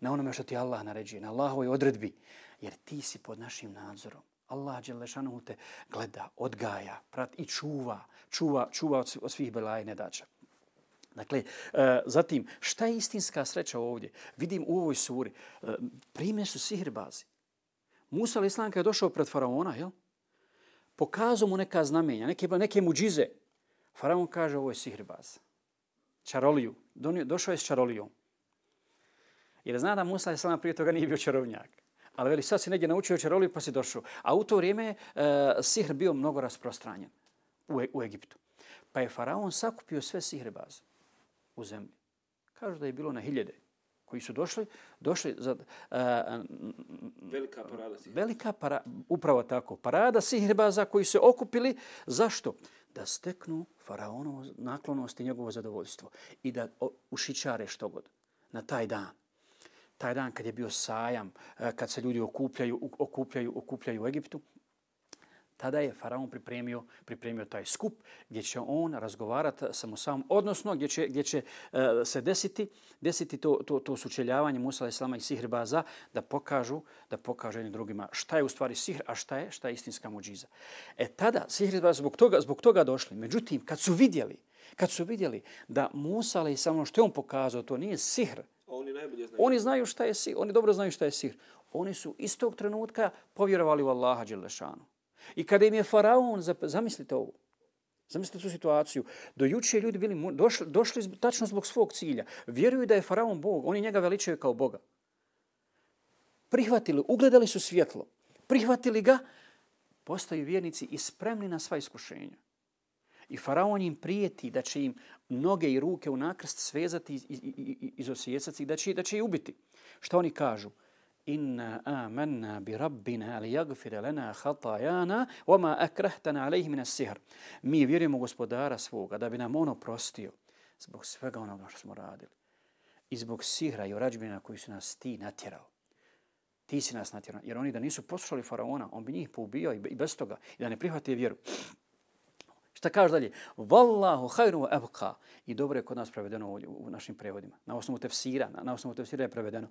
na onome što ti Allah naređuje, na Allahovoj odredbi, jer ti si pod našim nadzorom. Allah Đelešanu te gleda, odgaja, prat i čuva, čuva, čuva od, svih belaja i nedača. Dakle, e, zatim, šta je istinska sreća ovdje? Vidim u ovoj suri, e, primjer su sihirbazi. Musa ali Islam je došao pred faraona, jel? pokazao mu neka znamenja, neke, neke muđize. Faraon kaže, ovo je sihrbaz. Čaroliju. Donio, došao je s čarolijom. Jer zna da Musa je sama prije toga nije bio čarovnjak. Ali veli, sad si negdje naučio čaroliju pa si došao. A u to vrijeme uh, sihr bio mnogo rasprostranjen u, e, u Egiptu. Pa je faraon sakupio sve sihre baze u zemlji. Kažu da je bilo na hiljede koji su došli, došli za... Uh, velika parada sihre. Velika para, upravo tako. Parada baza koji se okupili. Zašto? Da steknu faraonovu naklonost i njegovo zadovoljstvo. I da ušičare što god na taj dan taj dan kad je bio sajam, e, kad se ljudi okupljaju, okupljaju, okupljaju u Egiptu, tada je faraon pripremio, pripremio taj skup gdje će on razgovarati sa Musaom, odnosno gdje će, gdje će uh, se desiti, desiti to, to, to sučeljavanje Musa Islama i Sihrbaza da pokažu, da pokažu jednim drugima šta je u stvari sihr, a šta je, šta je istinska muđiza. E tada Sihrbaza zbog toga, zbog toga došli. Međutim, kad su vidjeli, kad su vidjeli da Musa Islama ono što je on pokazao, to nije sihr, oni najbolje znaju. Oni znaju šta je sir, Oni dobro znaju šta je sir. Oni su istog trenutka povjerovali u Allaha Đelešanu. I kada im je faraon, zamislite ovo, zamislite tu situaciju, do juče ljudi bili došli, došli tačno zbog svog cilja. Vjeruju da je faraon Bog, oni njega veličaju kao Boga. Prihvatili, ugledali su svjetlo, prihvatili ga, postaju vjernici i spremni na sva iskušenja. I faraon im prijeti da će im noge i ruke u nakrst svezati i, i, i, izosjecati da će, da će ih ubiti. Što oni kažu? Inna amanna bi rabbina ali jagfir lana khatajana wama akrahtana alayhi min as-sihr. Mi vjerujemo gospodara svoga da bi nam ono prostio zbog svega onoga što smo radili. I zbog sihra i orađbina koji su nas ti natjerao. Ti si nas natjerao. Jer oni da nisu poslušali faraona, on bi njih poubio i bez toga. I da ne prihvate vjeru. Šta kaže dalje? Wallahu hajru wa abqa. I dobro je kod nas prevedeno u našim prevodima. Na osnovu tefsira, na, na osnovu tefsira je prevedeno.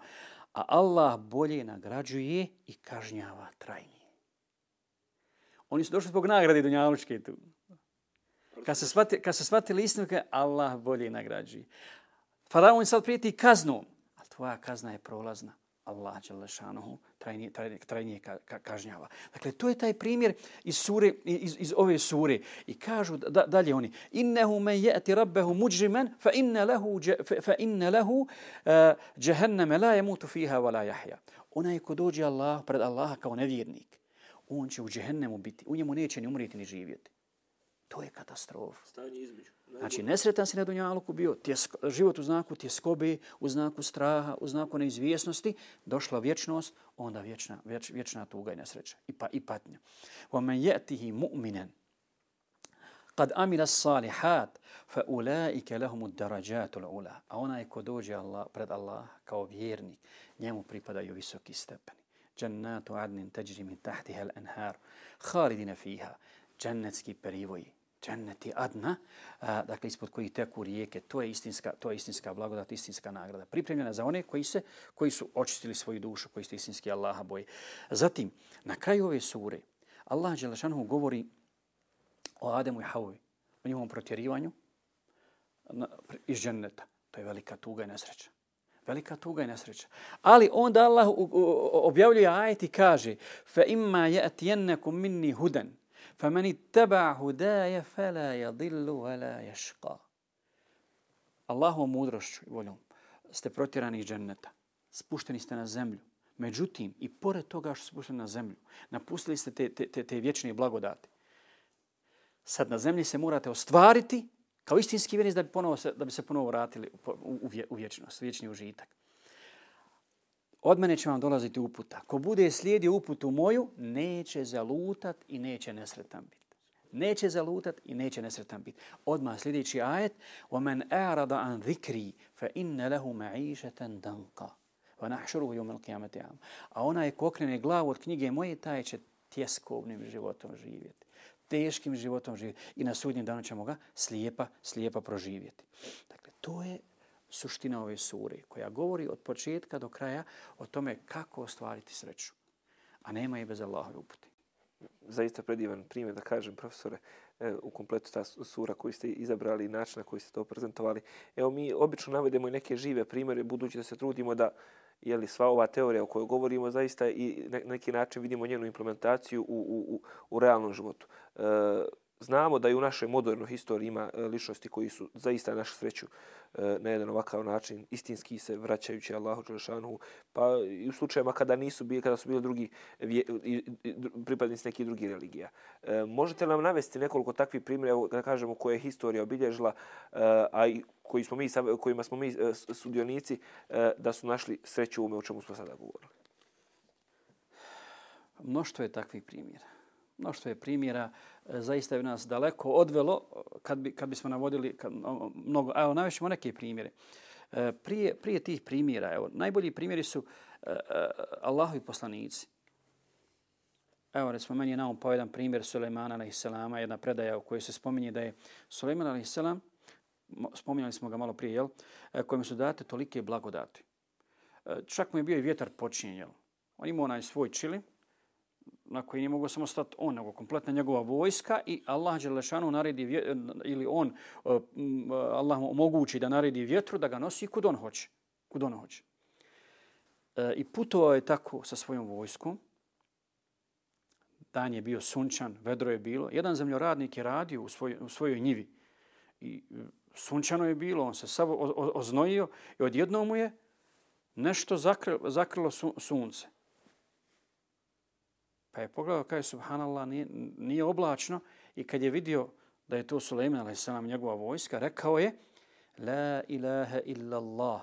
A Allah bolje nagrađuje i kažnjava trajnije. Oni su došli zbog nagrade dunjalučke tu. kad se, shvati, kad se shvatili istinu, Allah bolje nagrađuje. Faraon sad prijeti kaznom, ali tvoja kazna je prolazna. Allah Đelešanohu trajnije, trajnije, trajnije ka, ka, kažnjava. Dakle, to je taj primjer iz, sure, iz, iz ove sure. I kažu da, dalje oni, innehu men je'ti rabbehu muđrimen, fa inne lehu, fa inne lehu uh, džehenneme la jemutu fiha wa la jahja. Onaj ko dođe Allah, pred Allaha kao nevjernik, on će u džehennemu biti, u njemu neće ni umriti ni živjeti. To je katastrofa. Stanje između. Znači, nesretan si na Dunjaluku bio, tjesko, život u znaku tjeskobe, u znaku straha, u znaku neizvjesnosti, došla vječnost, onda vječna, vječ, vječna tuga i nesreća i, pa, i patnja. وَمَنْ يَأْتِهِ مُؤْمِنًا قد أمل الصالحات فأولئك لهم الدرجات العلى a onaj ko dođe Allah, pred Allah kao vjernik njemu pripadaju visoki stepeni جنات عدن تجري من تحتها الأنهار خالدين فيها جنتski perivoji dženneti adna, a, dakle ispod kojih teku rijeke, to je istinska, to je istinska blagodat, istinska nagrada. Pripremljena za one koji se koji su očistili svoju dušu, koji su istinski Allaha boji. Zatim, na kraju ove sure, Allah Đelešanu govori o Ademu i Havi, o njihovom protjerivanju na, iz dženneta. To je velika tuga i nesreća. Velika tuga i nesreća. Ali onda Allah objavljuje ajet i kaže fa imma ya'tiyannakum minni hudan فمن اتبع هدايا فلا يضل ولا يشقى Allahovom mudrošću i voljom ste protjerani iz dženneta. Spušteni ste na zemlju. Međutim, i pored toga što ste spušteni na zemlju, napustili ste te, te, te, te vječne blagodate. Sad na zemlji se morate ostvariti kao istinski vjernici da bi, ponovo se, da bi se ponovo vratili u, u, u vječnost, vječni užitak. Od mene će vam dolaziti uputa. Ko bude slijedio uputu moju, neće zalutat i neće nesretan biti. Neće zalutat i neće nesretan biti. Odmah sljedeći ajet. وَمَنْ أَعْرَضَ عَنْ ذِكْرِي فَإِنَّ لَهُ مَعِيشَةً دَنْقَ وَنَحْشُرُهُ يُومَ الْقِيَامَةِ عَمْ A ona je kokrene glavu od knjige moje, taj će tjeskovnim životom živjeti. Teškim životom živjeti. I na sudnjem danu ćemo ga slijepa, slijepa proživjeti. Dakle, to je suština ove sure koja govori od početka do kraja o tome kako ostvariti sreću. A nema je bez Allahove upute. Zaista predivan primjer da kažem, profesore, e, u kompletu ta sura koju ste izabrali i način na koji ste to prezentovali. Evo mi obično navedemo i neke žive primjere, budući da se trudimo da je li sva ova teorija o kojoj govorimo zaista i na neki način vidimo njenu implementaciju u, u, u, u realnom životu. E, znamo da i u našoj modernoj historiji ima e, ličnosti koji su zaista našu sreću e, na jedan ovakav način istinski se vraćajući Allahu dželešanu pa i u slučajima kada nisu bili kada su bili drugi pripadnici nekih drugih religija. E, možete nam navesti nekoliko takvih primjera da kažemo koje je historija obilježila e, a i koji smo mi kojima smo mi sudionici da su našli sreću u o čemu smo sada govorili. Mnoštvo je takvih primjera mnoštvo je primjera, e, zaista je nas daleko odvelo e, kad, bi, kad bismo navodili kad, mnogo. Evo, navešimo neke primjere. E, prije, prije tih primjera, evo, najbolji primjeri su uh, Allahovi poslanici. Evo, recimo, meni je na ovom pa jedan primjer Sulemana a.s. jedna predaja u kojoj se spominje da je Suleman a.s. spominjali smo ga malo prije, jel, kojim su date tolike blagodati. Čak mu je bio i vjetar počinjen, jel. On imao onaj svoj čili, na koji nije mogao samo stati on, nego kompletna njegova vojska i Allah Đelešanu naredi eh, ili on, eh, eh, Allah Allah omogući da naredi vjetru da ga nosi kud on hoće. Kud on hoće. E, I putovao je tako sa svojom vojskom. Dan je bio sunčan, vedro je bilo. Jedan zemljoradnik je radio u, svoj, u svojoj njivi. I sunčano je bilo, on se sav oznojio i odjednom mu je nešto zakrilo, zakrilo sunce. Pa je pogledao kaj je subhanallah nije, nije oblačno i kad je vidio da je to Suleiman a.s. njegova vojska, rekao je La ilaha illa Allah.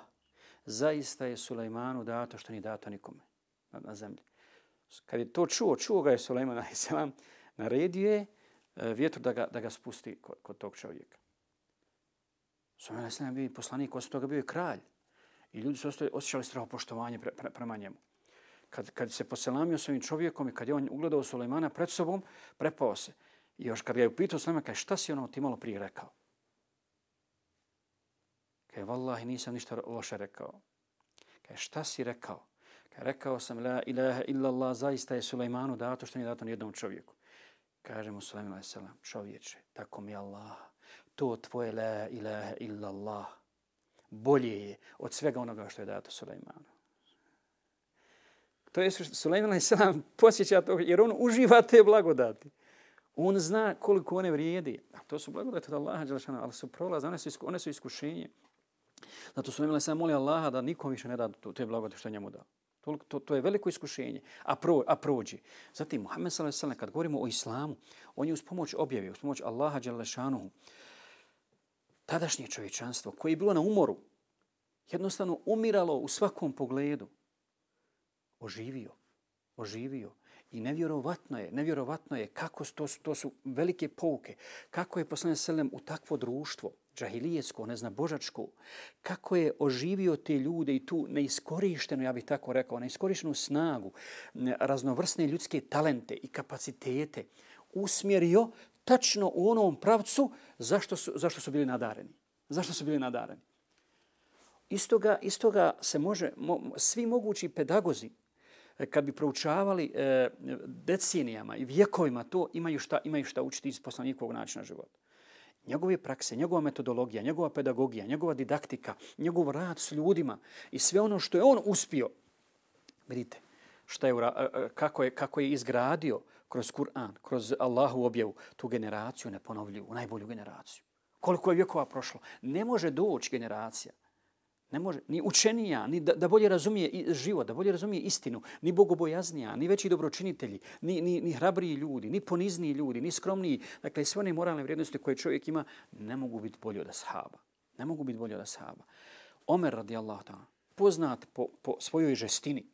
Zaista je Sulejmanu dato što nije dato nikome na, na zemlji. Kad je to čuo, čuo ga je Suleiman a.s. naredio je e, vjetru da ga, da ga spusti kod, kod tog čovjeka. Suleiman a.s. bio bio poslanik, osim toga bio je kralj. I ljudi su osjećali strahopoštovanje pre, pre, prema njemu kad, kad se poselamio s ovim čovjekom i kad je on ugledao Sulejmana pred sobom, prepao se. I još kad ga je upitao Sulejman, kaj šta si ono ti malo prije rekao? Kaj, vallahi, nisam ništa loše rekao. Kaj, šta si rekao? Kaj, rekao sam, la ilaha illa Allah, zaista je Sulejmanu dato što nije dato nijednom čovjeku. Kaže mu Sulejman salam, čovječe, tako mi Allah, to tvoje la ilaha illa Allah bolje je od svega onoga što je dato Sulejmanu. To je Sulejman a.s. posjeća to jer on uživa te blagodati. On zna koliko one vrijedi. A to su blagodati od Allaha, ali su prolaz, one su, one su iskušenje. Zato Sulejman a.s. moli Allaha da nikom više ne da te blagodati što njemu dao. To, to, to je veliko iskušenje, a, pro, a prođe. Zatim, Muhammed s.a.v. kad govorimo o islamu, on je uz pomoć objave, uz pomoć Allaha Đalešanuhu, tadašnje čovječanstvo koje je bilo na umoru, jednostavno umiralo u svakom pogledu, oživio, oživio. I nevjerovatno je, nevjerovatno je kako to, to su velike pouke, kako je poslane Selem u takvo društvo, džahilijetsko, ne zna, božačko, kako je oživio te ljude i tu neiskorištenu, ja bih tako rekao, neiskorištenu snagu, raznovrsne ljudske talente i kapacitete, usmjerio tačno u onom pravcu zašto su, zašto su bili nadareni. Zašto su bili nadareni? Istoga, istoga se može, mo, svi mogući pedagozi, E, kad bi proučavali e, decenijama i vjekovima to, imaju šta, imaju šta učiti iz poslanikovog načina života njegove prakse, njegova metodologija, njegova pedagogija, njegova didaktika, njegov rad s ljudima i sve ono što je on uspio. Vidite, šta je, e, e, kako, je, kako je izgradio kroz Kur'an, kroz Allahu objavu, tu generaciju ne ponovljuju, najbolju generaciju. Koliko je vjekova prošlo. Ne može doći generacija ne može, ni učenija, ni da, da bolje razumije život, da bolje razumije istinu, ni bogobojaznija, ni veći dobročinitelji, ni, ni, ni hrabriji ljudi, ni ponizniji ljudi, ni skromniji. Dakle, sve one moralne vrijednosti koje čovjek ima ne mogu biti bolje od ashaba. Ne mogu biti bolje od ashaba. Omer radijallahu ta'ala, poznat po, po svojoj žestini,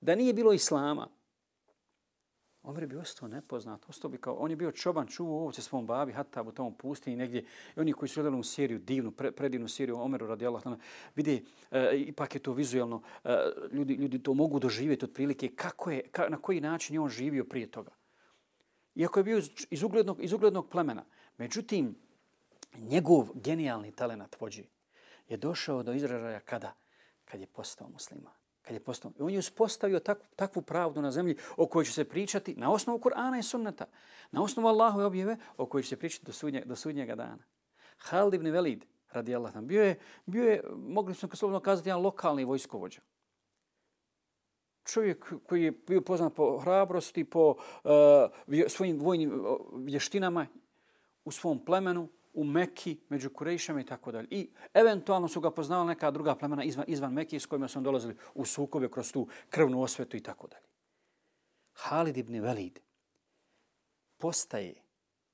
da nije bilo islama, Omer bi ostao nepoznat, ostao bi kao, on je bio čoban, čuvao ovce svom babi, hatab u tom pustini negdje. I oni koji su gledali u seriju, divnu, pre, predivnu seriju Omeru radi Allah, vidi, e, ipak je to vizualno, e, ljudi, ljudi to mogu doživjeti otprilike, kako je, ka, na koji način je on živio prije toga. Iako je bio iz uglednog, iz uglednog plemena. Međutim, njegov genijalni talent vođi je došao do izražaja kada? Kad je postao musliman kad je postao. I on je uspostavio takvu, takvu pravdu na zemlji o kojoj će se pričati na osnovu Kur'ana i sunnata, na osnovu Allahove objave o kojoj će se pričati do, sudnje, do sudnjega dana. Halid ibn Velid, radi Allah, bio je, bio je, mogli smo slobodno kazati, jedan lokalni vojskovođa. Čovjek koji je bio poznat po hrabrosti, po uh, svojim vojnim eh, vještinama u svom plemenu, u Mekki, među Kurejšama i tako dalje. I eventualno su ga poznavali neka druga plemena izvan, izvan Mekki s kojima su dolazili u sukobe kroz tu krvnu osvetu i tako dalje. Halid ibn Velid postaje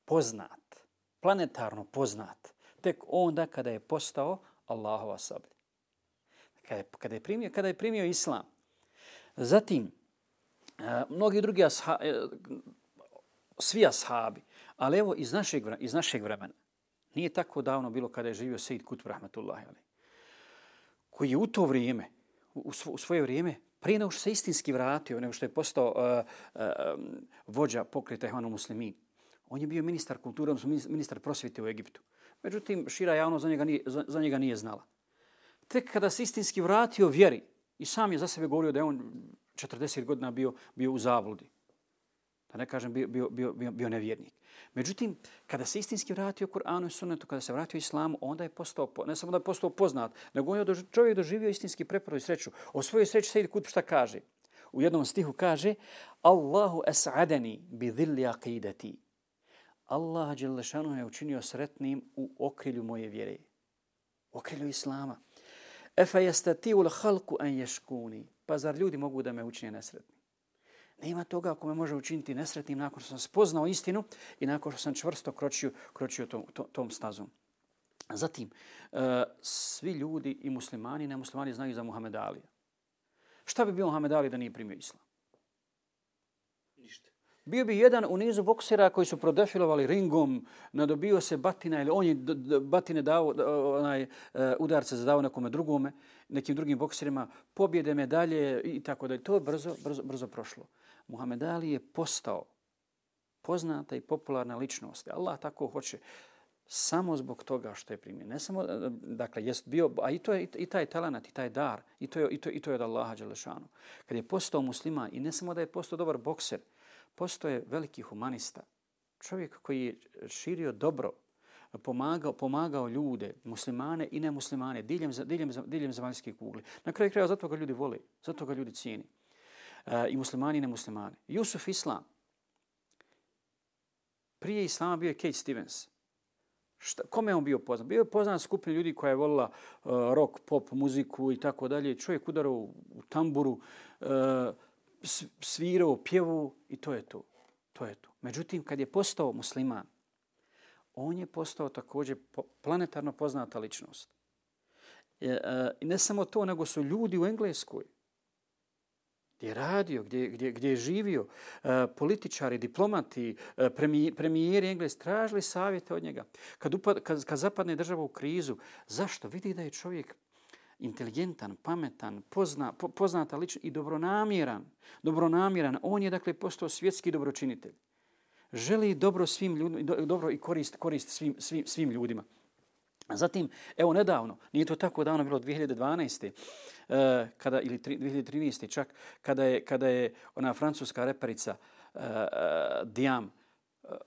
poznat, planetarno poznat, tek onda kada je postao Allahova sablja. Kada je, kada je, primio, kada je primio islam. Zatim, eh, mnogi drugi asha, eh, svi ashabi, ali evo iz našeg, iz našeg vremena, Nije tako davno bilo kada je živio Sejid Kutb Rahmetullahi Ali, koji je u to vrijeme, u, svo, u svoje vrijeme, prije nego što se istinski vratio, nego što je postao uh, uh, vođa pokreta Ihvanu Muslimin, on je bio ministar kulture, odnosno ministar prosvjete u Egiptu. Međutim, šira javno za njega, nije, za, za njega nije znala. Tek kada se istinski vratio vjeri, i sam je za sebe govorio da je on 40 godina bio, bio u zabludi, da ne kažem bio, bio, bio, bio nevjernik. Međutim, kada se istinski vratio Kur'anu i Sunnetu, kada se vratio Islamu, onda je postao, ne samo da je postao poznat, nego on je čovjek doživio istinski preporod i sreću. O svojoj sreći Sejid Kutb šta kaže? U jednom stihu kaže Allahu es'adeni bi dhilli aqidati. Allah Đelešanu je učinio sretnim u okrilju moje vjere. U okrilju Islama. Efa jeste ti ul halku an ješkuni. Pa zar ljudi mogu da me učinje nesretni? Nema toga ako me može učiniti nesretnim nakon što sam spoznao istinu i nakon što sam čvrsto kročio, kročio tom, tom, tom stazom. Zatim, e, svi ljudi i muslimani i nemuslimani znaju za Muhammed Alija. Šta bi bio Muhammed Ali da nije primio islam? Ništa. Bio bi jedan u nizu boksera koji su prodefilovali ringom, nadobio se batina ili on je batine dao onaj, e, udarce za dao nekome drugome, nekim drugim bokserima, pobjede medalje i tako da je to brzo, brzo, brzo prošlo. Muhammed Ali je postao poznata i popularna ličnost. Allah tako hoće samo zbog toga što je primio. Ne samo, dakle, jest bio, a i to je i taj talent, i taj dar, i to je, i to, i to je od Allaha Đelešanu. Kad je postao musliman, i ne samo da je postao dobar bokser, postao je veliki humanista. Čovjek koji je širio dobro, pomagao, pomagao ljude, muslimane i nemuslimane, diljem, diljem, diljem zemaljske kugle. Na kraju kraja zato ga ljudi vole, zato ga ljudi cijeni. E, I muslimani i nemuslimani. Jusuf Islam. Prije Islama bio je Kate Stevens. Šta, kome je on bio poznat? Bio je poznat skupina ljudi koja je volila uh, rock, pop, muziku i tako dalje. Čovjek udarao u tamburu, uh, svirao, pjevu i to je to. To je to. Međutim, kad je postao musliman, on je postao također planetarno poznata ličnost. E, e, I ne samo to, nego su ljudi u Engleskoj, gdje je radio, gdje, gdje, gdje je živio, e, političari, diplomati, e, premijeri Engles tražili savjete od njega. Kad, upad, kad, kad zapadne država u krizu, zašto? Vidi da je čovjek inteligentan, pametan, pozna, po, poznata lično i dobronamiran. Dobronamiran. On je, dakle, postao svjetski dobročinitelj želi dobro svim ljudima, dobro i korist, korist svim, svim, svim ljudima. Zatim, evo nedavno, nije to tako davno bilo 2012. Eh, kada, ili 2013. čak, kada je, kada je ona francuska reperica uh, Diam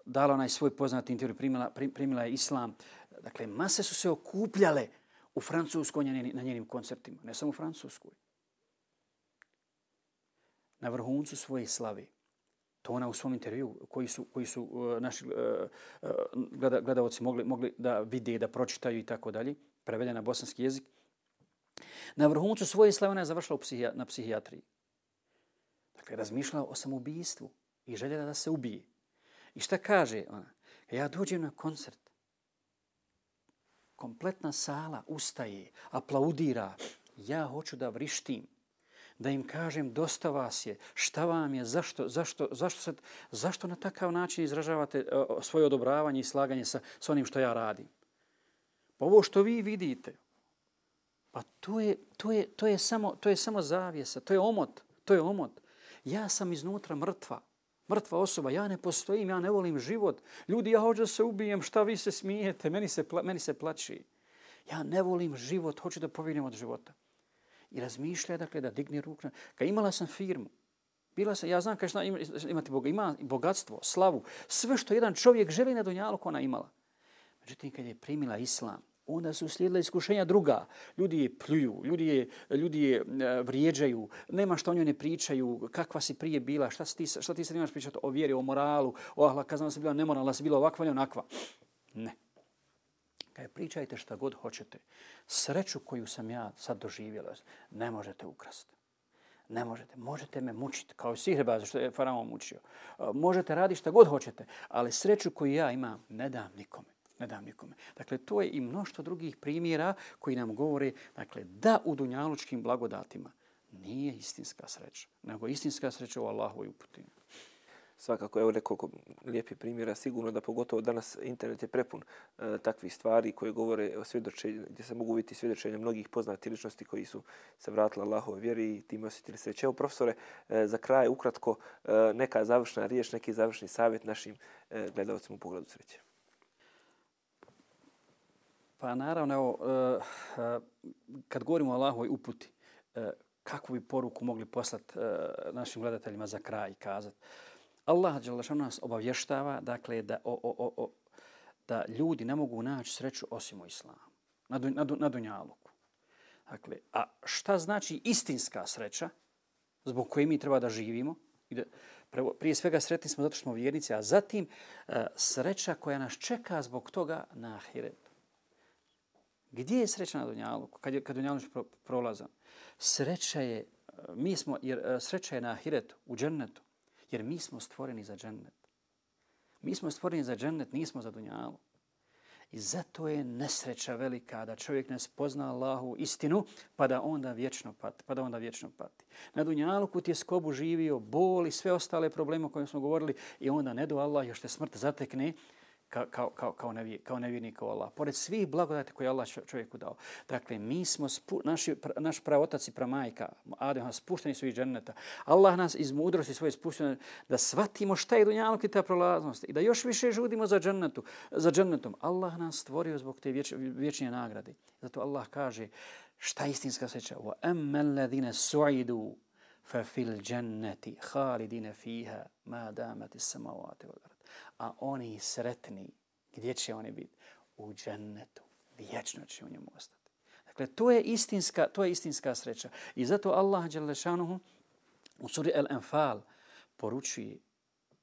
dala onaj svoj poznati intervju, primila, primila je islam. Dakle, mase su se okupljale u Francuskoj na njenim koncertima, ne samo u Francuskoj. Na vrhuncu svoje slave. To ona u svom intervju koji su, koji su uh, naši uh, uh, gleda, gledalci mogli, mogli da vide, da pročitaju i tako dalje, prevedena na bosanski jezik. Na vrhuncu svoje slave ona je završila psihija, na psihijatriji. Dakle, razmišljala o samoubijstvu i željela da se ubije. I šta kaže ona? Ja dođem na koncert. Kompletna sala ustaje, aplaudira. Ja hoću da vrištim da im kažem dosta vas je, šta vam je, zašto, zašto, zašto, sad, zašto na takav način izražavate e, svoje odobravanje i slaganje sa, sa onim što ja radim. Pa ovo što vi vidite, pa to je, to je, to je, samo, to je samo zavjesa, to je omot, to je omot. Ja sam iznutra mrtva, mrtva osoba, ja ne postojim, ja ne volim život. Ljudi, ja hoću da se ubijem, šta vi se smijete, meni se, pla, meni se plaći. Ja ne volim život, hoću da povinem od života i razmišlja dakle da digne ruku. Kad imala sam firmu, bila sam, ja znam kaj šta imati Boga, ima bogatstvo, slavu, sve što jedan čovjek želi na dunjalu ona imala. Međutim, kad je primila islam, onda su slijedila iskušenja druga. Ljudi je pljuju, ljudi je, ljudi je e, vrijeđaju, nema što o njoj ne pričaju, kakva si prije bila, šta, si ti, šta ti sad imaš pričati o vjeri, o moralu, o ahla, kazano si bila nemoralna, si bila ovakva ili onakva. Ne. Kaj pričajte šta god hoćete. Sreću koju sam ja sad doživjela, ne možete ukrasti. Ne možete. Možete me mučiti, kao sihreba, što je faraon mučio. Možete raditi šta god hoćete, ali sreću koju ja imam, ne dam nikome. Ne dam nikome. Dakle, to je i mnoštvo drugih primjera koji nam govore dakle, da u dunjalučkim blagodatima nije istinska sreća, nego istinska sreća u Allahu i uputinu svakako evo nekoliko lijepih primjera. Sigurno da pogotovo danas internet je prepun e, takvih stvari koje govore o svjedočenju, gdje se mogu vidjeti svjedočenja mnogih poznatih ličnosti koji su se vratili Allahove vjeri i time osjetili sreće. Evo profesore, e, za kraj ukratko e, neka završna riječ, neki završni savjet našim e, gledalcima u pogledu sreće. Pa naravno, evo, e, e kad govorimo o Allahovoj uputi, e, kakvu bi poruku mogli poslati e, našim gledateljima za kraj i kazati? Allah Đelešanu nas obavještava dakle, da, o, o, o, da ljudi ne mogu naći sreću osim u islamu, na, na, na dunjaluku. Dakle, a šta znači istinska sreća zbog koje mi treba da živimo? I da, prije svega sretni smo zato što smo vjernici, a zatim e, sreća koja nas čeka zbog toga na ahiretu. Gdje je sreća na dunjaluku? Kad je kad dunjaluk pro, prolazan? Sreća je, e, mi smo, jer e, sreća je na ahiretu, u džennetu. Jer mi smo stvoreni za džennet. Mi smo stvoreni za džennet, nismo za dunjalu. I zato je nesreća velika da čovjek ne spozna Allahu istinu, pa da onda vječno pati. Pa da onda vječno pati. Na dunjalu kut je skobu živio, bol i sve ostale probleme o kojima smo govorili i onda ne do Allah još te smrt zatekne, kao, kao, kao, nevjer, kao nevjernika u Allah. Pored svih blagodati koje Allah čovjeku dao. Dakle, mi smo, spu, naši, naš pravotac i pramajka, Adem, spušteni su iz dženeta. Allah nas iz mudrosti svoje spuštene da shvatimo šta je dunjalog i ta prolaznost. I da još više žudimo za, džennetu, za džennetom. Allah nas stvorio zbog te vječ, vječnje nagrade. Zato Allah kaže šta je istinska sreća. Wa emmel ladine su'idu fa fil dženneti khalidine fiha ma damati samavati a oni sretni, gdje će oni biti? U džennetu. Vječno će u njemu ostati. Dakle, to je istinska, to je istinska sreća. I zato Allah Đalešanuhu u suri El-Enfal poručuje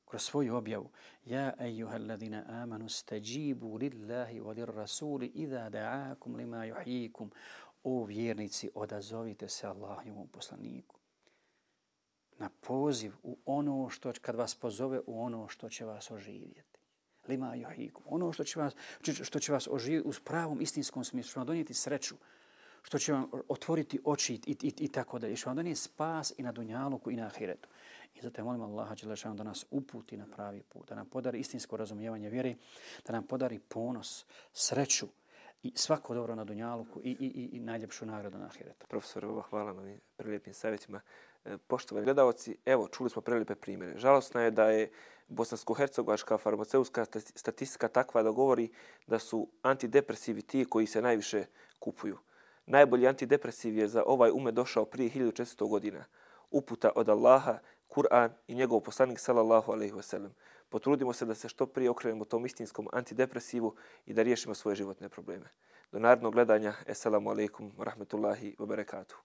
kroz svoju objavu Ja ejuha alladina amanu stajibu lillahi wa lir rasuli idha da'akum lima juhijikum O vjernici, odazovite se Allahovom poslaniku na poziv u ono što kad vas pozove u ono što će vas oživjeti. Lima yuhyikum. Ono što će vas što će vas oživjeti u pravom istinskom smislu, što vam donijeti sreću, što će vam otvoriti oči i, i, i tako dalje, što vam donijeti spas i na dunjaluku i na ahiretu. I zato je molim Allaha Đelešanu da nas uputi na pravi put, da nam podari istinsko razumijevanje vjeri, da nam podari ponos, sreću i svako dobro na Dunjaluku i, i, i, i najljepšu nagradu na Ahiretu. Profesor, hvala na ovim prelijepim savjetima. E, poštovani gledalci, evo, čuli smo prelijepe primjere. Žalostno je da je bosansko-hercegovačka farmaceutska statistika takva da govori da su antidepresivi ti koji se najviše kupuju. Najbolji antidepresiv je za ovaj ume došao prije 1400 godina. Uputa od Allaha Kur'an i njegov poslanik sallallahu alejhi ve sellem. Potrudimo se da se što prije okrenemo tom istinskom antidepresivu i da riješimo svoje životne probleme. Do narednog gledanja. Assalamu alejkum ve rahmetullahi ve berekatuh.